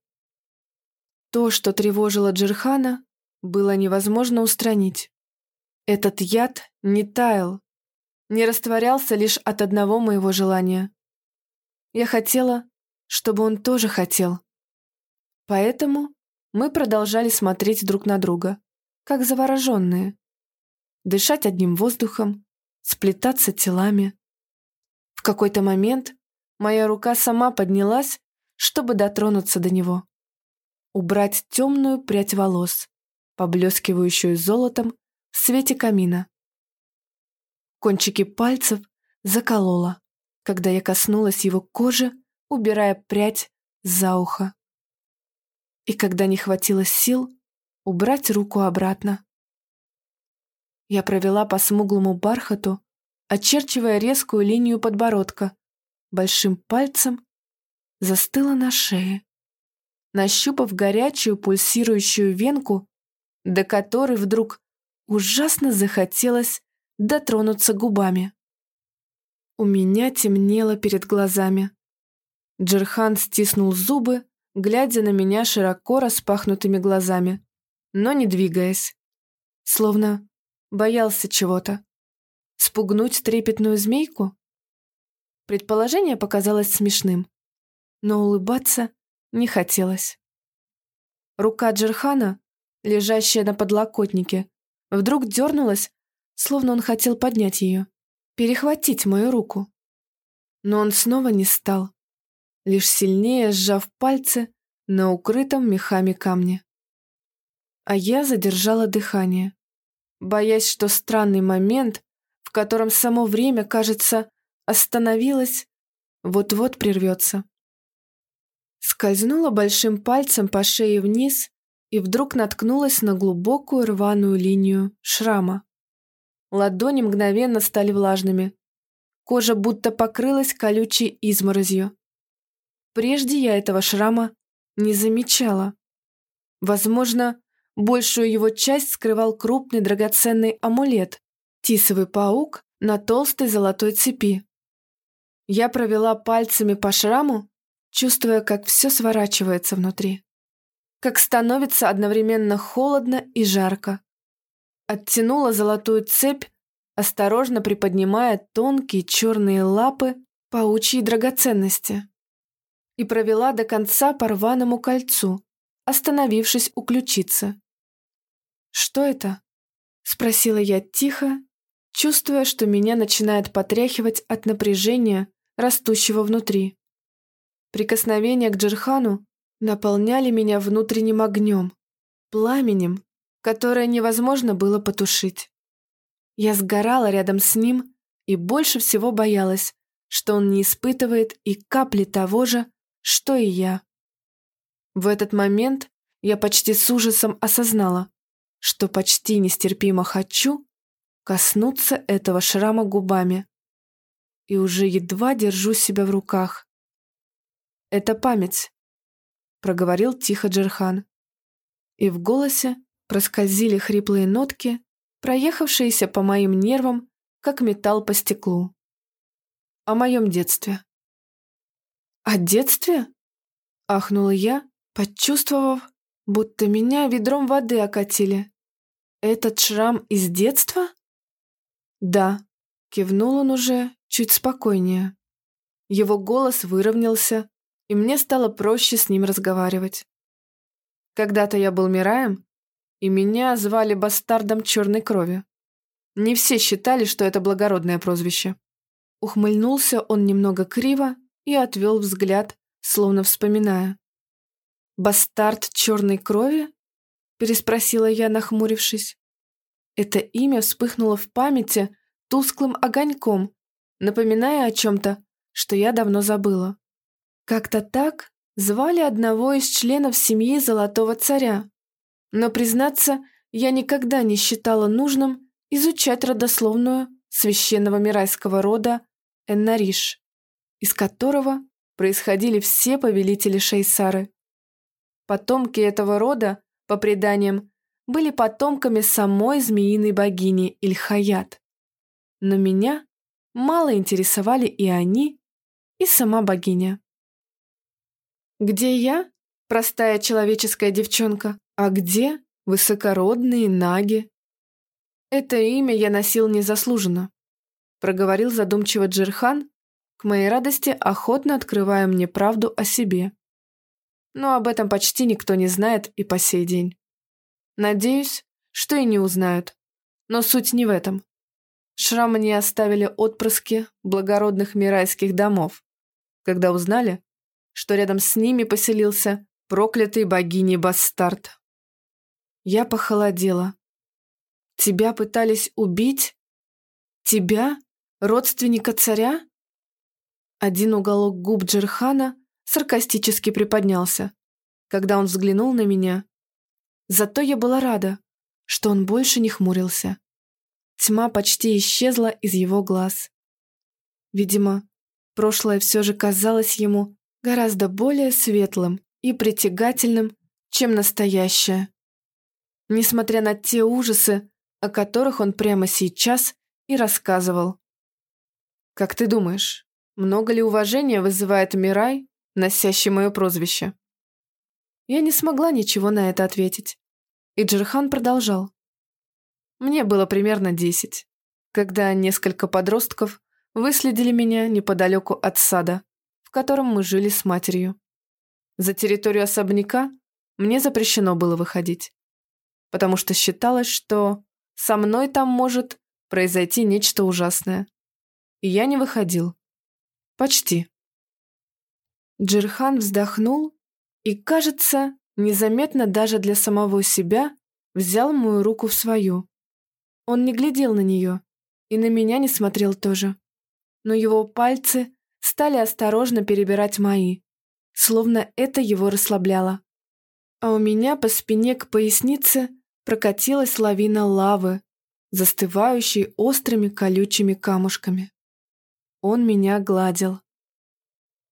То, что тревожило Джерхана, было невозможно устранить. Этот яд не таял, не растворялся лишь от одного моего желания. Я хотела, чтобы он тоже хотел. Поэтому мы продолжали смотреть друг на друга, как завороженные. Дышать одним воздухом, сплетаться телами. В какой-то момент моя рука сама поднялась, чтобы дотронуться до него. Убрать темную прядь волос, поблескивающую золотом в свете камина. Кончики пальцев заколола, когда я коснулась его кожи убирая прядь за ухо. И когда не хватило сил, убрать руку обратно. Я провела по смуглому бархату, очерчивая резкую линию подбородка, большим пальцем застыла на шее, нащупав горячую пульсирующую венку, до которой вдруг ужасно захотелось дотронуться губами. У меня темнело перед глазами. Джерхан стиснул зубы, глядя на меня широко распахнутыми глазами, но не двигаясь. Словно боялся чего-то. Спугнуть трепетную змейку? Предположение показалось смешным, но улыбаться не хотелось. Рука Джерхана, лежащая на подлокотнике, вдруг дернулась, словно он хотел поднять ее, перехватить мою руку. Но он снова не стал лишь сильнее сжав пальцы на укрытом мехами камне. А я задержала дыхание, боясь, что странный момент, в котором само время, кажется, остановилось, вот-вот прервется. Скользнула большим пальцем по шее вниз и вдруг наткнулась на глубокую рваную линию шрама. Ладони мгновенно стали влажными. Кожа будто покрылась колючей изморозью. Прежде я этого шрама не замечала. Возможно, большую его часть скрывал крупный драгоценный амулет. Тисовый паук на толстой золотой цепи. Я провела пальцами по шраму, чувствуя, как все сворачивается внутри. Как становится одновременно холодно и жарко. Оттянула золотую цепь, осторожно приподнимая тонкие черные лапы паучьей драгоценности. И провела до конца по рваному кольцу, остановившись у ключицы. «Что это?» — спросила я тихо, чувствуя, что меня начинает потряхивать от напряжения, растущего внутри. Прикосновения к Джерхану наполняли меня внутренним огнем, пламенем, которое невозможно было потушить. Я сгорала рядом с ним и больше всего боялась, что он не испытывает и капли того же, что и я. В этот момент я почти с ужасом осознала, что почти нестерпимо хочу коснуться этого шрама губами. И уже едва держу себя в руках. «Это память», — проговорил тихо Джерхан. И в голосе проскользили хриплые нотки, проехавшиеся по моим нервам, как металл по стеклу. О моем детстве. «О детстве?» — ахнула я, почувствовав, будто меня ведром воды окатили. «Этот шрам из детства?» «Да», — кивнул он уже чуть спокойнее. Его голос выровнялся, и мне стало проще с ним разговаривать. Когда-то я был Мираем, и меня звали бастардом черной крови. Не все считали, что это благородное прозвище. Ухмыльнулся он немного криво и отвел взгляд, словно вспоминая. «Бастард черной крови?» – переспросила я, нахмурившись. Это имя вспыхнуло в памяти тусклым огоньком, напоминая о чем-то, что я давно забыла. Как-то так звали одного из членов семьи Золотого Царя. Но, признаться, я никогда не считала нужным изучать родословную священного мирайского рода Эннариш, из которого происходили все повелители Шейсары. Потомки этого рода, по преданиям, были потомками самой змеиной богини Ильхаят. Но меня мало интересовали и они, и сама богиня. Где я, простая человеческая девчонка, а где высокородные наги? Это имя я носил незаслуженно, проговорил задумчиво Джерхан, к моей радости охотно открывая мне правду о себе. Но об этом почти никто не знает и по сей день. Надеюсь, что и не узнают. Но суть не в этом. Шрамы не оставили отпрыски благородных мирайских домов, когда узнали, что рядом с ними поселился проклятый богиней Бастард. Я похолодела. Тебя пытались убить? Тебя? Родственника царя? Один уголок губ Джерхана саркастически приподнялся, когда он взглянул на меня Зато я была рада, что он больше не хмурился. Тьма почти исчезла из его глаз. Видимо, прошлое все же казалось ему гораздо более светлым и притягательным, чем настоящее. Несмотря на те ужасы, о которых он прямо сейчас и рассказывал. «Как ты думаешь, много ли уважения вызывает Мирай, носящий мое прозвище?» Я не смогла ничего на это ответить. И Джерхан продолжал. Мне было примерно десять, когда несколько подростков выследили меня неподалеку от сада, котором мы жили с матерью. За территорию особняка мне запрещено было выходить, потому что считалось, что со мной там может произойти нечто ужасное. И я не выходил. Почти. Джирхан вздохнул и, кажется, незаметно даже для самого себя, взял мою руку в свою. Он не глядел на нее, и на меня не смотрел тоже. Но его пальцы стали осторожно перебирать мои, словно это его расслабляло. А у меня по спине к пояснице прокатилась лавина лавы, застывающей острыми колючими камушками. Он меня гладил.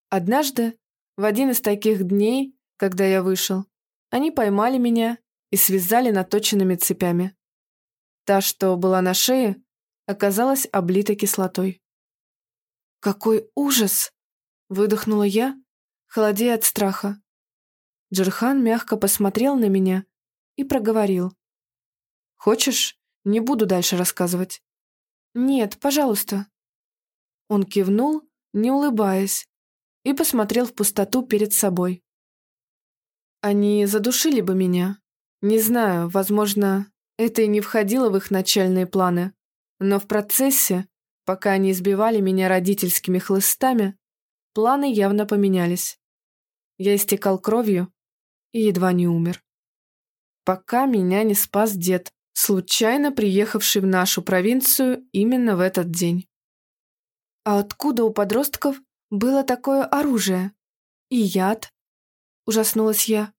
Однажды, в один из таких дней, когда я вышел, они поймали меня и связали наточенными цепями. Та, что была на шее, оказалась облита кислотой. «Какой ужас!» — выдохнула я, холодея от страха. Джерхан мягко посмотрел на меня и проговорил. «Хочешь, не буду дальше рассказывать?» «Нет, пожалуйста». Он кивнул, не улыбаясь, и посмотрел в пустоту перед собой. Они задушили бы меня. Не знаю, возможно, это и не входило в их начальные планы, но в процессе, пока они избивали меня родительскими хлыстами, планы явно поменялись. Я истекал кровью и едва не умер. Пока меня не спас дед, случайно приехавший в нашу провинцию именно в этот день. А откуда у подростков было такое оружие? И яд? Ужаснулась я.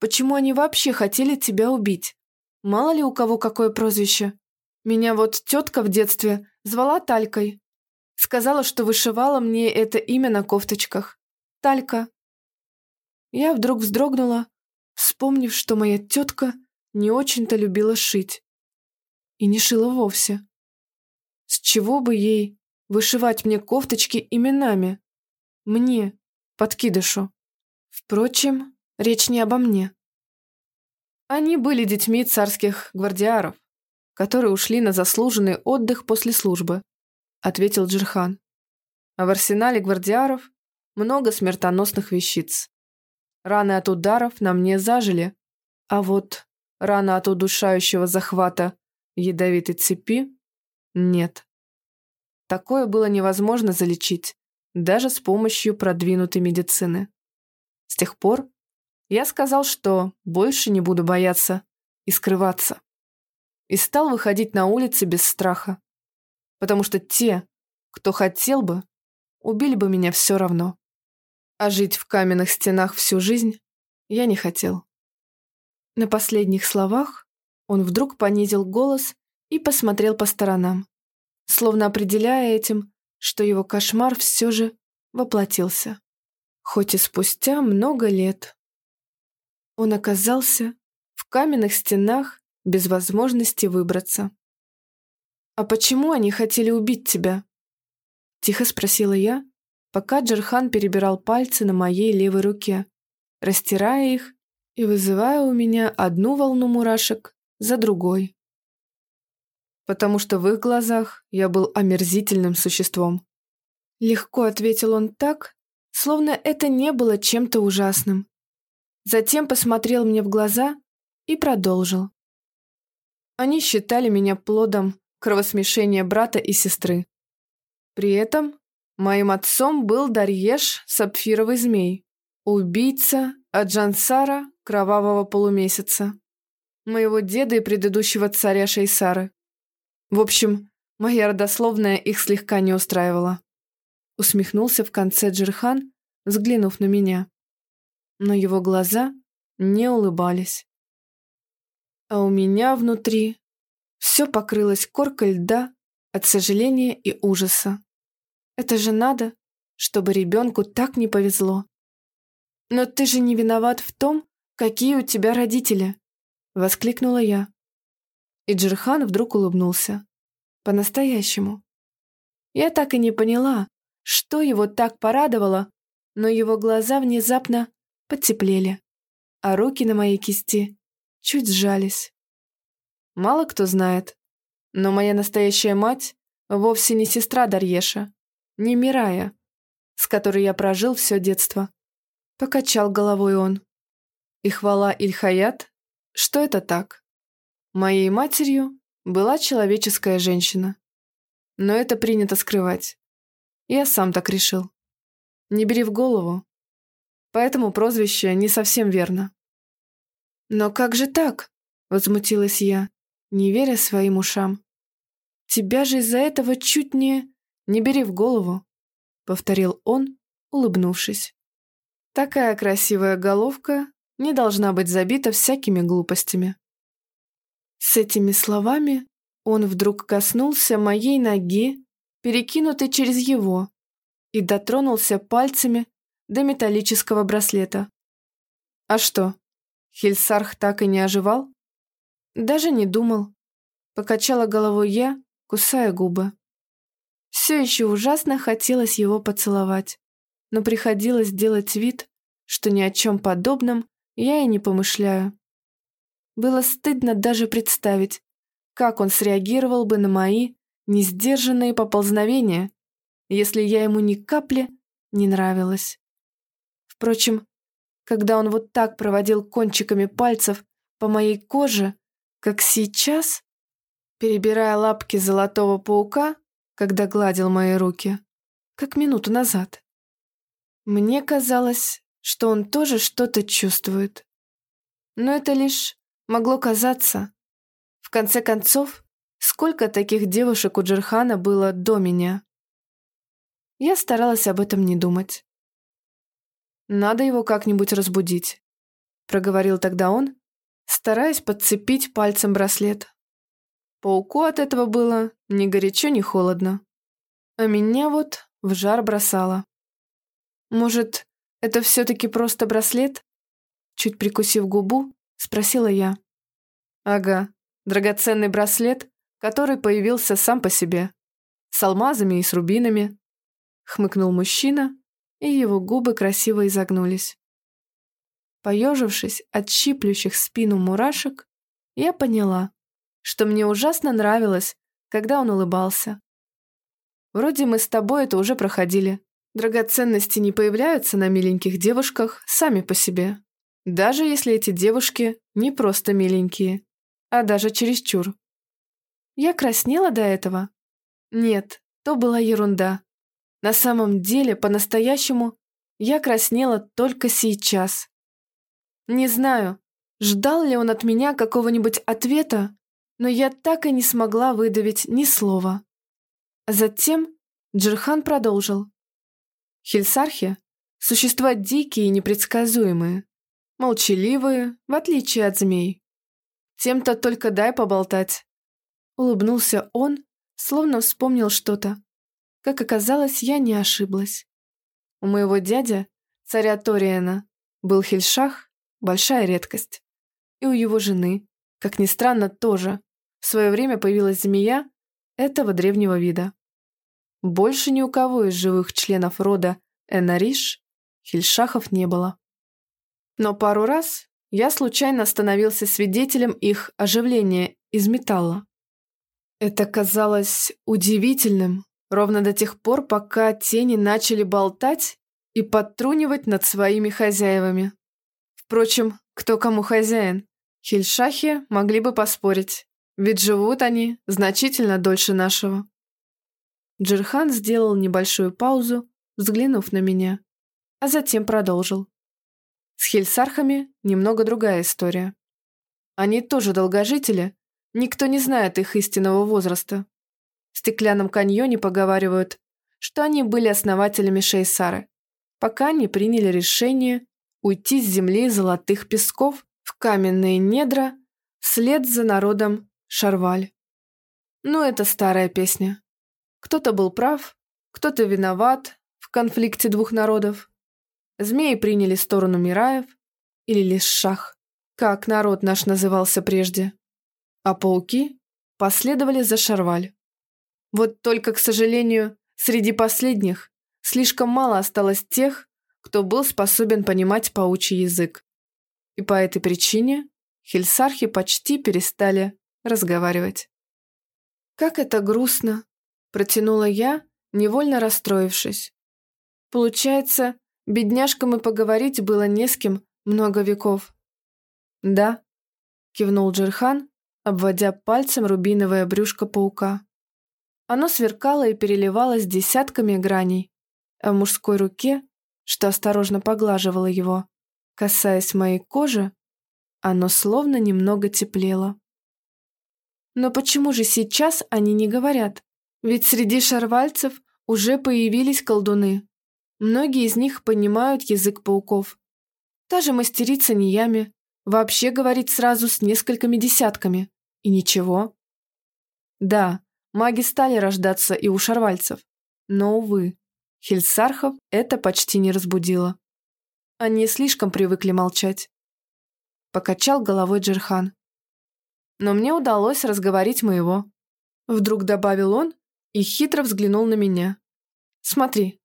Почему они вообще хотели тебя убить? Мало ли у кого какое прозвище. Меня вот тетка в детстве звала Талькой. Сказала, что вышивала мне это имя на кофточках. Талька. Я вдруг вздрогнула, вспомнив, что моя тетка не очень-то любила шить. И не шила вовсе. С чего бы ей вышивать мне кофточки именами? Мне, подкидышу. Впрочем, речь не обо мне. Они были детьми царских гвардиаров, которые ушли на заслуженный отдых после службы, ответил Джирхан. А в арсенале гвардиаров много смертоносных вещиц. Раны от ударов на мне зажили, а вот рана от удушающего захвата ядовитой цепи нет. Такое было невозможно залечить, даже с помощью продвинутой медицины. С тех пор я сказал, что больше не буду бояться и скрываться. И стал выходить на улицы без страха. Потому что те, кто хотел бы, убили бы меня все равно. А жить в каменных стенах всю жизнь я не хотел. На последних словах он вдруг понизил голос и посмотрел по сторонам, словно определяя этим, что его кошмар все же воплотился. Хоть и спустя много лет. Он оказался в каменных стенах без возможности выбраться. «А почему они хотели убить тебя?» Тихо спросила я, пока Джерхан перебирал пальцы на моей левой руке, растирая их и вызывая у меня одну волну мурашек за другой. Потому что в их глазах я был омерзительным существом. Легко ответил он так, словно это не было чем-то ужасным. Затем посмотрел мне в глаза и продолжил. Они считали меня плодом кровосмешения брата и сестры. При этом моим отцом был Дарьеш Сапфировый Змей, убийца Аджансара Кровавого Полумесяца, моего деда и предыдущего царя Шейсары. В общем, моя родословная их слегка не устраивала. Усмехнулся в конце Джерхан, взглянув на меня но его глаза не улыбались. А у меня внутри все покрылось коркой льда от сожаления и ужаса. Это же надо, чтобы ребенку так не повезло. Но ты же не виноват в том, какие у тебя родители, воскликнула я. И Джирхан вдруг улыбнулся. По-настоящему. Я так и не поняла, что его так порадовало, но его глаза внезапно потеплели, а руки на моей кисти чуть сжались. Мало кто знает, но моя настоящая мать вовсе не сестра Дарьеша, не Мирая, с которой я прожил все детство. Покачал головой он. И хвала Ильхаят, что это так. Моей матерью была человеческая женщина. Но это принято скрывать. Я сам так решил. Не бери в голову, поэтому прозвище не совсем верно. «Но как же так?» — возмутилась я, не веря своим ушам. «Тебя же из-за этого чуть не... Не бери в голову», — повторил он, улыбнувшись. «Такая красивая головка не должна быть забита всякими глупостями». С этими словами он вдруг коснулся моей ноги, перекинутой через его, и дотронулся пальцами до металлического браслета. А что, Хильсарх так и не оживал? Даже не думал. Покачала головой я кусая губы. Все еще ужасно хотелось его поцеловать, но приходилось делать вид, что ни о чем подобном я и не помышляю. Было стыдно даже представить, как он среагировал бы на мои несдержанные поползновения, если я ему ни капли не нравилась. Впрочем, когда он вот так проводил кончиками пальцев по моей коже, как сейчас, перебирая лапки золотого паука, когда гладил мои руки, как минуту назад. Мне казалось, что он тоже что-то чувствует. Но это лишь могло казаться. В конце концов, сколько таких девушек у Джерхана было до меня? Я старалась об этом не думать. «Надо его как-нибудь разбудить», — проговорил тогда он, стараясь подцепить пальцем браслет. Пауку от этого было ни горячо, ни холодно. А меня вот в жар бросало. Может, это все-таки просто браслет? Чуть прикусив губу, спросила я. Ага, драгоценный браслет, который появился сам по себе. С алмазами и с рубинами. Хмыкнул мужчина, и его губы красиво изогнулись. Поежившись от щиплющих спину мурашек, я поняла, что мне ужасно нравилось, когда он улыбался. Вроде мы с тобой это уже проходили. Драгоценности не появляются на миленьких девушках сами по себе. Даже если эти девушки не просто миленькие, а даже чересчур. Я краснела до этого? Нет, то была ерунда. На самом деле, по-настоящему, я краснела только сейчас. Не знаю, ждал ли он от меня какого-нибудь ответа, но я так и не смогла выдавить ни слова. Затем Джерхан продолжил. Хельсархи – существа дикие и непредсказуемые, молчаливые, в отличие от змей. Тем-то только дай поболтать. Улыбнулся он, словно вспомнил что-то. Как оказалось, я не ошиблась. У моего дядя, царя Ториена, был хельшах – большая редкость. И у его жены, как ни странно, тоже. В свое время появилась змея этого древнего вида. Больше ни у кого из живых членов рода Энариш хильшахов не было. Но пару раз я случайно становился свидетелем их оживления из металла. Это казалось удивительным, ровно до тех пор, пока тени начали болтать и подтрунивать над своими хозяевами. Впрочем, кто кому хозяин? Хильшахи могли бы поспорить, ведь живут они значительно дольше нашего. Джерхан сделал небольшую паузу, взглянув на меня, а затем продолжил. С хельсархами немного другая история. Они тоже долгожители, никто не знает их истинного возраста. В Стеклянном каньоне поговаривают, что они были основателями Шейсары, пока не приняли решение уйти с земли золотых песков в каменные недра вслед за народом Шарваль. Ну, это старая песня. Кто-то был прав, кто-то виноват в конфликте двух народов. Змеи приняли сторону Мираев или лишь Шах, как народ наш назывался прежде. А пауки последовали за Шарваль. Вот только, к сожалению, среди последних слишком мало осталось тех, кто был способен понимать паучий язык и по этой причине хельсархи почти перестали разговаривать. «Как это грустно!» – протянула я, невольно расстроившись. «Получается, бедняжкам и поговорить было не с кем много веков». «Да», – кивнул Джерхан, обводя пальцем рубиновое брюшко паука. Оно сверкало и переливалось десятками граней, а в мужской руке, что осторожно поглаживало его, Касаясь моей кожи, оно словно немного теплело. Но почему же сейчас они не говорят? Ведь среди шарвальцев уже появились колдуны. Многие из них понимают язык пауков. Та же мастерица Ниями вообще говорит сразу с несколькими десятками. И ничего. Да, маги стали рождаться и у шарвальцев. Но, увы, Хельсархов это почти не разбудило. Они слишком привыкли молчать. Покачал головой Джерхан. Но мне удалось разговорить моего. Вдруг добавил он и хитро взглянул на меня. «Смотри».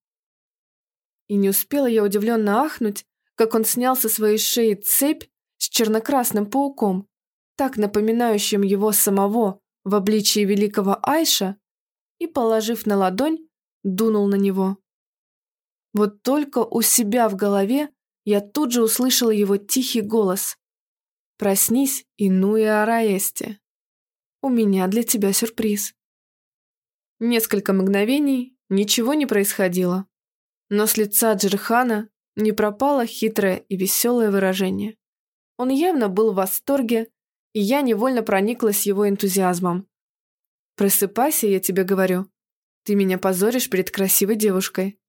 И не успела я удивленно ахнуть, как он снял со своей шеи цепь с черно-красным пауком, так напоминающим его самого в обличии великого Айша, и, положив на ладонь, дунул на него. Вот только у себя в голове я тут же услышала его тихий голос. «Проснись, Инуя Араэсте. У меня для тебя сюрприз». Несколько мгновений ничего не происходило, но с лица Джерхана не пропало хитрое и веселое выражение. Он явно был в восторге, и я невольно прониклась его энтузиазмом. «Просыпайся, я тебе говорю. Ты меня позоришь перед красивой девушкой».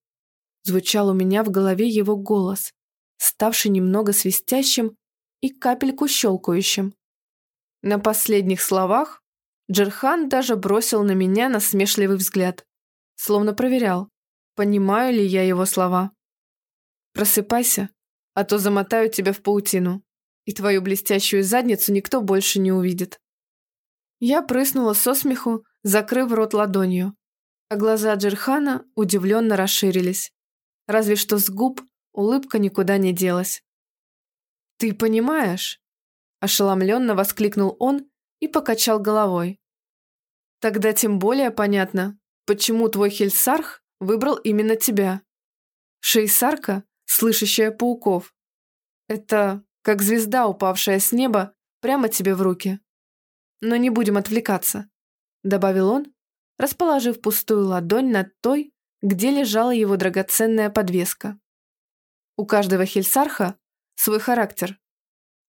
Звучал у меня в голове его голос, ставший немного свистящим и капельку щелкающим. На последних словах Джерхан даже бросил на меня насмешливый взгляд, словно проверял, понимаю ли я его слова. «Просыпайся, а то замотаю тебя в паутину, и твою блестящую задницу никто больше не увидит». Я прыснула со смеху, закрыв рот ладонью, а глаза Джерхана удивленно расширились. Разве что с губ улыбка никуда не делась. «Ты понимаешь?» – ошеломленно воскликнул он и покачал головой. «Тогда тем более понятно, почему твой Хельсарх выбрал именно тебя. Шейсарка, слышащая пауков. Это как звезда, упавшая с неба, прямо тебе в руки. Но не будем отвлекаться», – добавил он, расположив пустую ладонь над той, где лежала его драгоценная подвеска. У каждого хельсарха свой характер.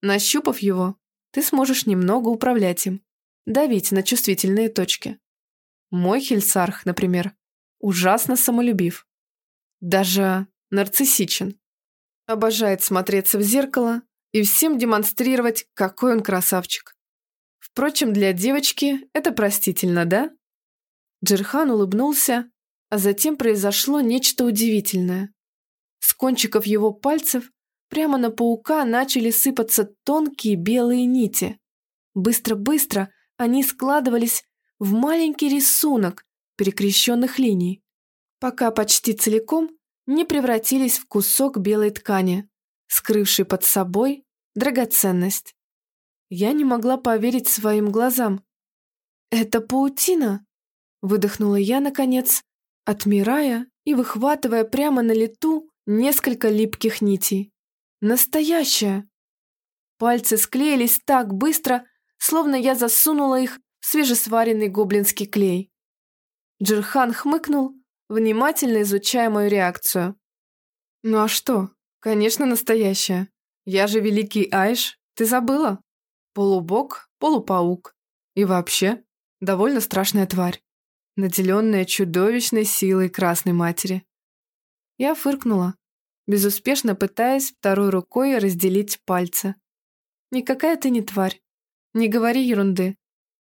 Нащупав его, ты сможешь немного управлять им, давить на чувствительные точки. Мой хельсарх, например, ужасно самолюбив. Даже нарциссичен. Обожает смотреться в зеркало и всем демонстрировать, какой он красавчик. Впрочем, для девочки это простительно, да? Джерхан улыбнулся, а затем произошло нечто удивительное. С кончиков его пальцев прямо на паука начали сыпаться тонкие белые нити. Быстро-быстро они складывались в маленький рисунок перекрещенных линий, пока почти целиком не превратились в кусок белой ткани, скрывший под собой драгоценность. Я не могла поверить своим глазам. «Это паутина!» – выдохнула я, наконец, отмирая и выхватывая прямо на лету несколько липких нитей. Настоящая! Пальцы склеились так быстро, словно я засунула их в свежесваренный гоблинский клей. Джерхан хмыкнул, внимательно изучая мою реакцию. «Ну а что? Конечно, настоящая. Я же великий Айш, ты забыла? Полубог, полупаук. И вообще, довольно страшная тварь, наделенная чудовищной силой Красной Матери. Я фыркнула, безуспешно пытаясь второй рукой разделить пальцы. «Никакая ты не тварь. Не говори ерунды.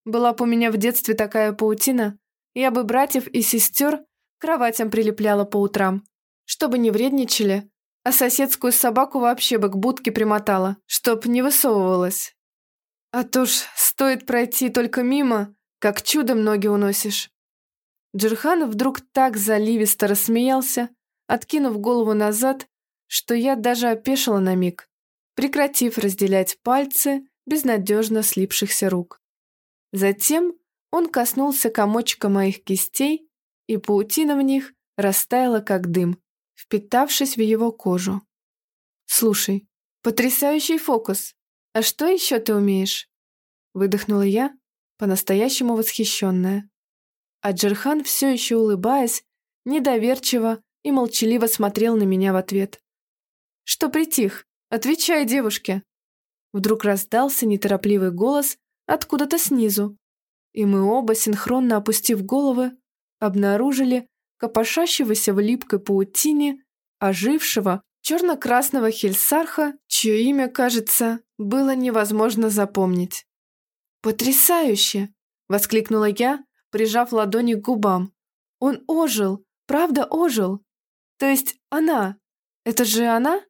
Была бы у меня в детстве такая паутина, я бы братьев и сестер кроватям прилепляла по утрам, чтобы не вредничали, а соседскую собаку вообще бы к будке примотала, чтоб не высовывалась. А то ж стоит пройти только мимо, как чудом ноги уносишь». Джерхан вдруг так заливисто рассмеялся, откинув голову назад, что я даже опешила на миг, прекратив разделять пальцы безнадежно слипшихся рук. Затем он коснулся комочка моих кистей, и паутина в них растаяла как дым, впитавшись в его кожу. «Слушай, потрясающий фокус! А что еще ты умеешь?» Выдохнула я, по-настоящему восхищенная. А Джерхан, все еще улыбаясь, недоверчиво и молчаливо смотрел на меня в ответ. «Что притих? Отвечай девушке!» Вдруг раздался неторопливый голос откуда-то снизу, и мы оба, синхронно опустив головы, обнаружили копошащегося в липкой паутине ожившего черно-красного хельсарха, чье имя, кажется, было невозможно запомнить. «Потрясающе!» — воскликнула я, прижав ладони к губам. «Он ожил! Правда ожил! То есть она! Это же она?»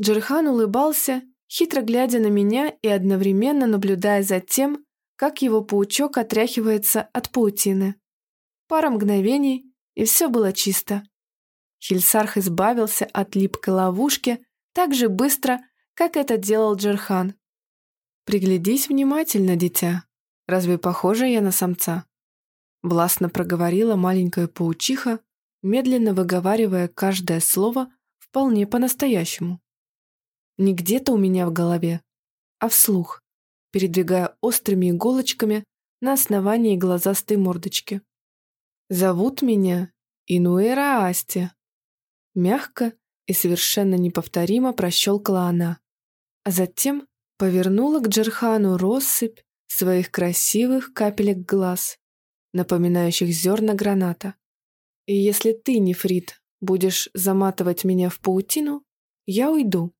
Джерхан улыбался, хитро глядя на меня и одновременно наблюдая за тем, как его паучок отряхивается от паутины. Пара мгновений, и все было чисто. Хильсарх избавился от липкой ловушки так же быстро, как это делал Джерхан. «Приглядись внимательно, дитя. Разве похожа я на самца?» Властно проговорила маленькая паучиха, медленно выговаривая каждое слово вполне по-настоящему. Не где-то у меня в голове, а вслух, передвигая острыми иголочками на основании глазастой мордочки. «Зовут меня Инуэра Асти». Мягко и совершенно неповторимо прощелкала она, а затем повернула к Джерхану россыпь своих красивых капелек глаз, напоминающих зерна граната. И если ты, Нефрит, будешь заматывать меня в паутину, я уйду,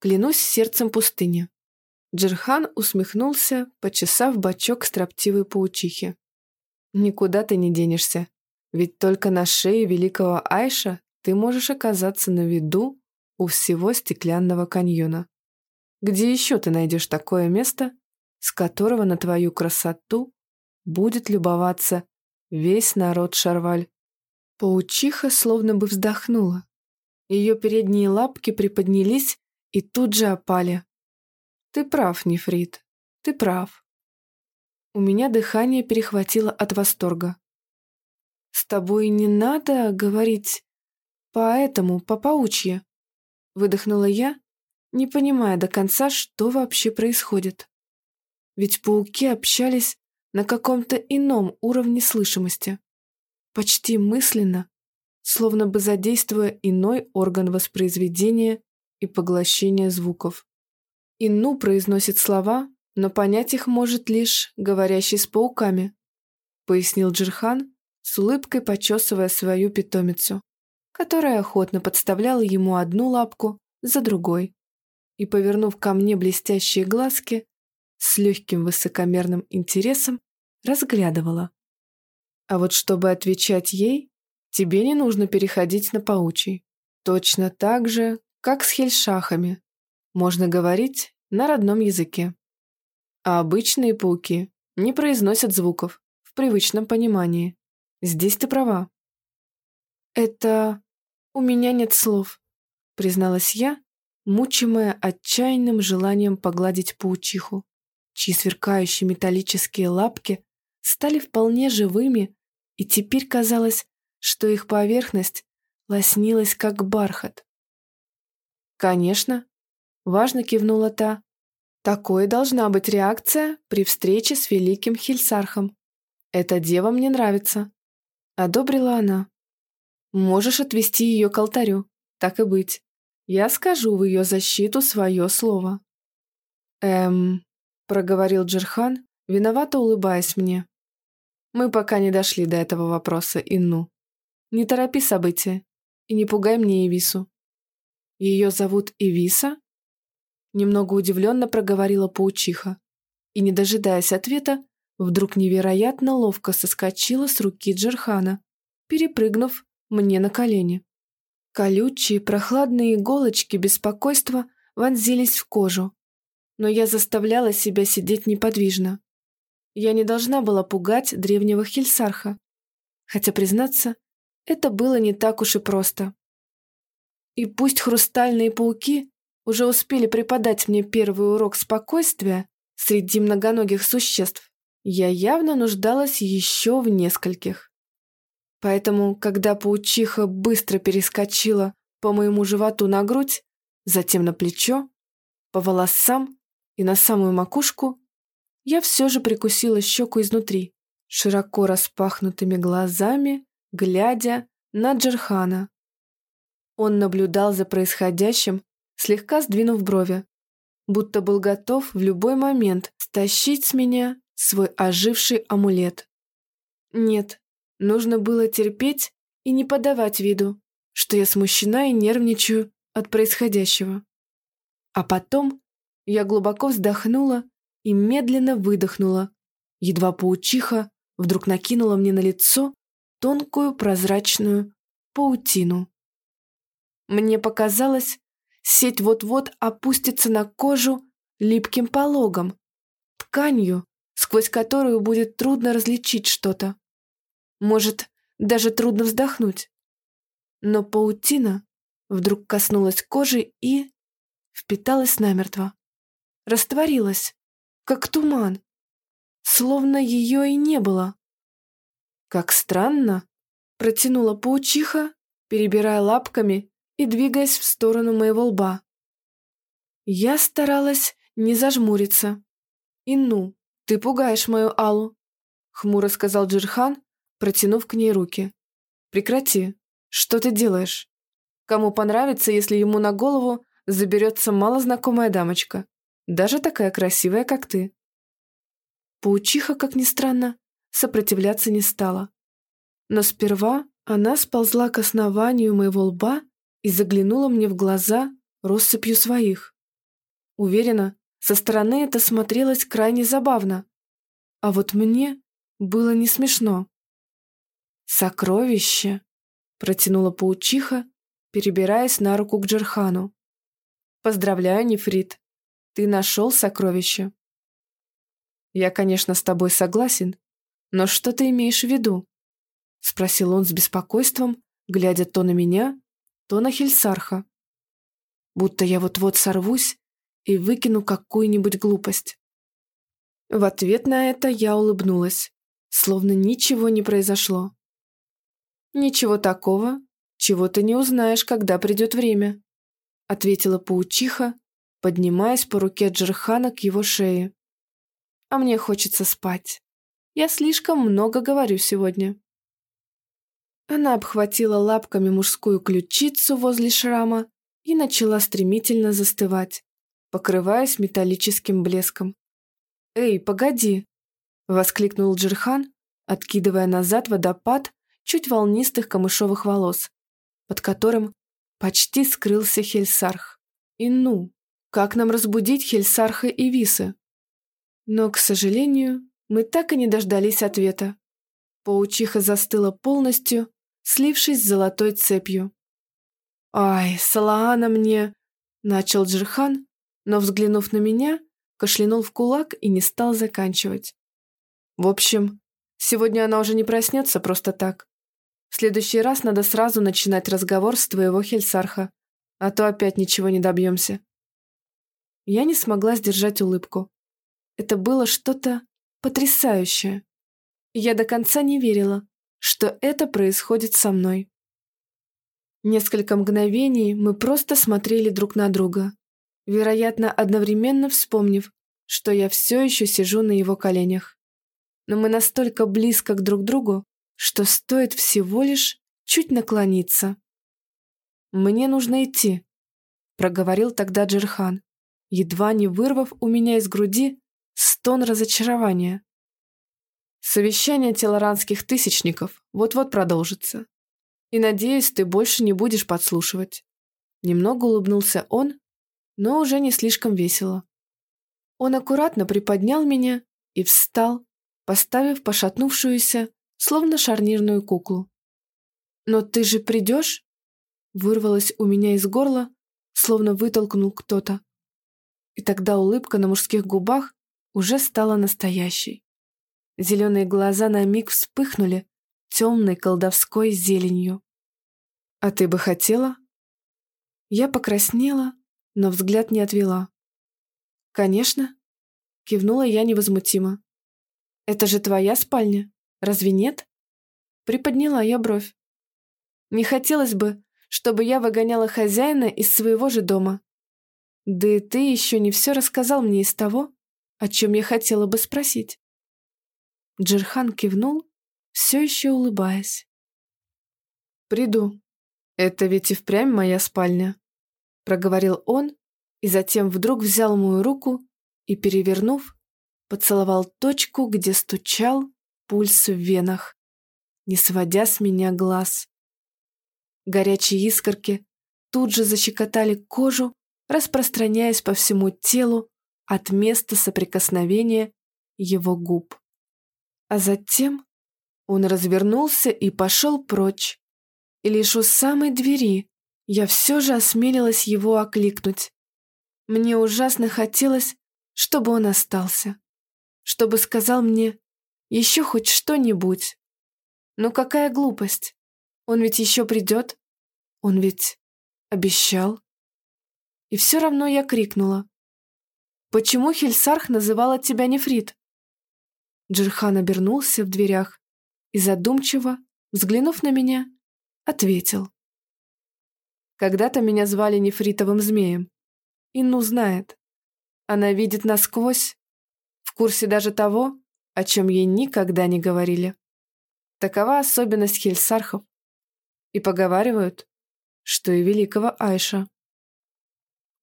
клянусь сердцем пустыни. Джерхан усмехнулся, почесав бочок строптивой паучихи. «Никуда ты не денешься, ведь только на шее великого Айша ты можешь оказаться на виду у всего стеклянного каньона. Где еще ты найдешь такое место, с которого на твою красоту будет любоваться весь народ Шарваль. Паучиха словно бы вздохнула. Ее передние лапки приподнялись и тут же опали. Ты прав, Нефрит, ты прав. У меня дыхание перехватило от восторга. С тобой не надо говорить поэтому, по паучье. Выдохнула я, не понимая до конца, что вообще происходит. Ведь пауки общались на каком-то ином уровне слышимости, почти мысленно, словно бы задействуя иной орган воспроизведения и поглощения звуков. Инну произносит слова, но понять их может лишь говорящий с пауками, пояснил Джирхан, с улыбкой почесывая свою питомицу, которая охотно подставляла ему одну лапку за другой и, повернув ко мне блестящие глазки, с легким высокомерным интересом разглядывала. А вот чтобы отвечать ей, тебе не нужно переходить на паучий. Точно так же, как с хельшахами. Можно говорить на родном языке. А обычные пауки не произносят звуков в привычном понимании. Здесь ты права. Это... у меня нет слов, призналась я, мучимая отчаянным желанием погладить паучиху, чьи сверкающие металлические лапки стали вполне живыми, и теперь казалось, что их поверхность лоснилась, как бархат. «Конечно», — важно кивнула та, — «такой должна быть реакция при встрече с великим Хильсархом. Эта дева мне нравится», — одобрила она. «Можешь отвести ее к алтарю, так и быть. Я скажу в ее защиту свое слово». «Эм...» — проговорил Джерхан, виновато улыбаясь мне. «Мы пока не дошли до этого вопроса, Инну. Не торопи события и не пугай мне Ивису». «Ее зовут Ивиса?» Немного удивленно проговорила паучиха и, не дожидаясь ответа, вдруг невероятно ловко соскочила с руки Джерхана, перепрыгнув мне на колени. Колючие, прохладные иголочки беспокойства вонзились в кожу, но я заставляла себя сидеть неподвижно. Я не должна была пугать древнего Хельсарха, хотя, признаться, это было не так уж и просто. И пусть хрустальные пауки уже успели преподать мне первый урок спокойствия среди многоногих существ, я явно нуждалась еще в нескольких. Поэтому, когда паучиха быстро перескочила по моему животу на грудь, затем на плечо, по волосам и на самую макушку, я все же прикусила щеку изнутри, широко распахнутыми глазами, глядя на Джерхана. Он наблюдал за происходящим, слегка сдвинув брови, будто был готов в любой момент стащить с меня свой оживший амулет. Нет, Нужно было терпеть и не подавать виду, что я смущена и нервничаю от происходящего. А потом я глубоко вздохнула и медленно выдохнула. Едва паучиха вдруг накинула мне на лицо тонкую прозрачную паутину. Мне показалось, сеть вот-вот опустится на кожу липким пологом, тканью, сквозь которую будет трудно различить что-то. Может, даже трудно вздохнуть. Но паутина вдруг коснулась кожи и впиталась намертво. Растворилась, как туман, словно ее и не было. Как странно, протянула паучиха, перебирая лапками и двигаясь в сторону моего лба. Я старалась не зажмуриться. «И ну, ты пугаешь мою Аллу», — хмуро сказал Джирхан, протянув к ней руки. «Прекрати. Что ты делаешь? Кому понравится, если ему на голову заберется малознакомая дамочка, даже такая красивая, как ты?» Паучиха, как ни странно, сопротивляться не стала. Но сперва она сползла к основанию моего лба и заглянула мне в глаза россыпью своих. Уверена, со стороны это смотрелось крайне забавно. А вот мне было не смешно. «Сокровище!» — протянула паучиха, перебираясь на руку к Джерхану. «Поздравляю, Нефрит, ты нашел сокровище». «Я, конечно, с тобой согласен, но что ты имеешь в виду?» — спросил он с беспокойством, глядя то на меня, то на Хельсарха. Будто я вот-вот сорвусь и выкину какую-нибудь глупость. В ответ на это я улыбнулась, словно ничего не произошло. «Ничего такого, чего ты не узнаешь, когда придет время», ответила паучиха, поднимаясь по руке Джерхана к его шее. «А мне хочется спать. Я слишком много говорю сегодня». Она обхватила лапками мужскую ключицу возле шрама и начала стремительно застывать покрываясь металлическим блеском. «Эй, погоди!» — воскликнул Джирхан, откидывая назад водопад чуть волнистых камышовых волос, под которым почти скрылся Хельсарх. И ну, как нам разбудить Хельсарха и Висы? Но, к сожалению, мы так и не дождались ответа. Паучиха застыла полностью, слившись с золотой цепью. «Ай, Салаана мне...» — начал Джирхан, но, взглянув на меня, кашлянул в кулак и не стал заканчивать. В общем, сегодня она уже не проснется просто так. В следующий раз надо сразу начинать разговор с твоего Хельсарха, а то опять ничего не добьемся. Я не смогла сдержать улыбку. Это было что-то потрясающее. я до конца не верила, что это происходит со мной. Несколько мгновений мы просто смотрели друг на друга, вероятно, одновременно вспомнив, что я все еще сижу на его коленях. Но мы настолько близко к друг другу, что стоит всего лишь чуть наклониться. «Мне нужно идти», — проговорил тогда Джерхан, едва не вырвав у меня из груди стон разочарования. «Совещание телоранских тысячников вот-вот продолжится. И, надеюсь, ты больше не будешь подслушивать». Немного улыбнулся он, но уже не слишком весело. Он аккуратно приподнял меня и встал, поставив пошатнувшуюся, словно шарнирную куклу. «Но ты же придешь?» Вырвалось у меня из горла, словно вытолкнул кто-то. И тогда улыбка на мужских губах уже стала настоящей. Зеленые глаза на миг вспыхнули темной колдовской зеленью. «А ты бы хотела?» Я покраснела, но взгляд не отвела. «Конечно», — кивнула я невозмутимо. «Это же твоя спальня, разве нет?» Приподняла я бровь. «Не хотелось бы, чтобы я выгоняла хозяина из своего же дома. Да и ты еще не все рассказал мне из того, о чем я хотела бы спросить». Джерхан кивнул, все еще улыбаясь. «Приду. Это ведь и впрямь моя спальня» проговорил он и затем вдруг взял мою руку и, перевернув, поцеловал точку, где стучал пульс в венах, не сводя с меня глаз. Горячие искорки тут же защекотали кожу, распространяясь по всему телу от места соприкосновения его губ. А затем он развернулся и пошел прочь, и лишь у самой двери я все же осмелилась его окликнуть. Мне ужасно хотелось, чтобы он остался. чтобы сказал мне еще хоть что-нибудь. Но какая глупость. Он ведь еще придет. Он ведь обещал. И все равно я крикнула. «Почему Хельсарх называла тебя Нефрит?» Джирхан обернулся в дверях и задумчиво, взглянув на меня, ответил. «Когда-то меня звали Нефритовым змеем. Инну знает. Она видит насквозь, в курсе даже того, о чем ей никогда не говорили. Такова особенность хельсархов. И поговаривают, что и великого Айша.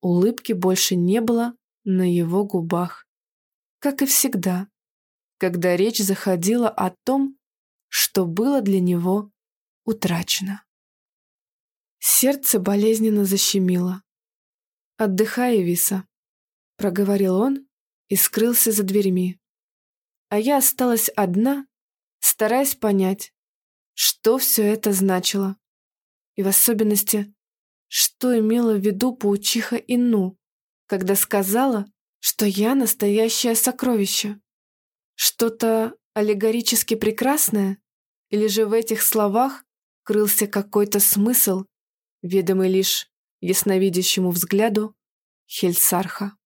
Улыбки больше не было на его губах. Как и всегда, когда речь заходила о том, что было для него утрачено. Сердце болезненно защемило. «Отдыхай, Виса», — проговорил он и скрылся за дверьми. А я осталась одна, стараясь понять, что все это значило. И в особенности, что имела в виду паучиха Инну, когда сказала, что я настоящее сокровище. Что-то аллегорически прекрасное? Или же в этих словах крылся какой-то смысл, ведомый лишь ясновидящему взгляду Хельсарха.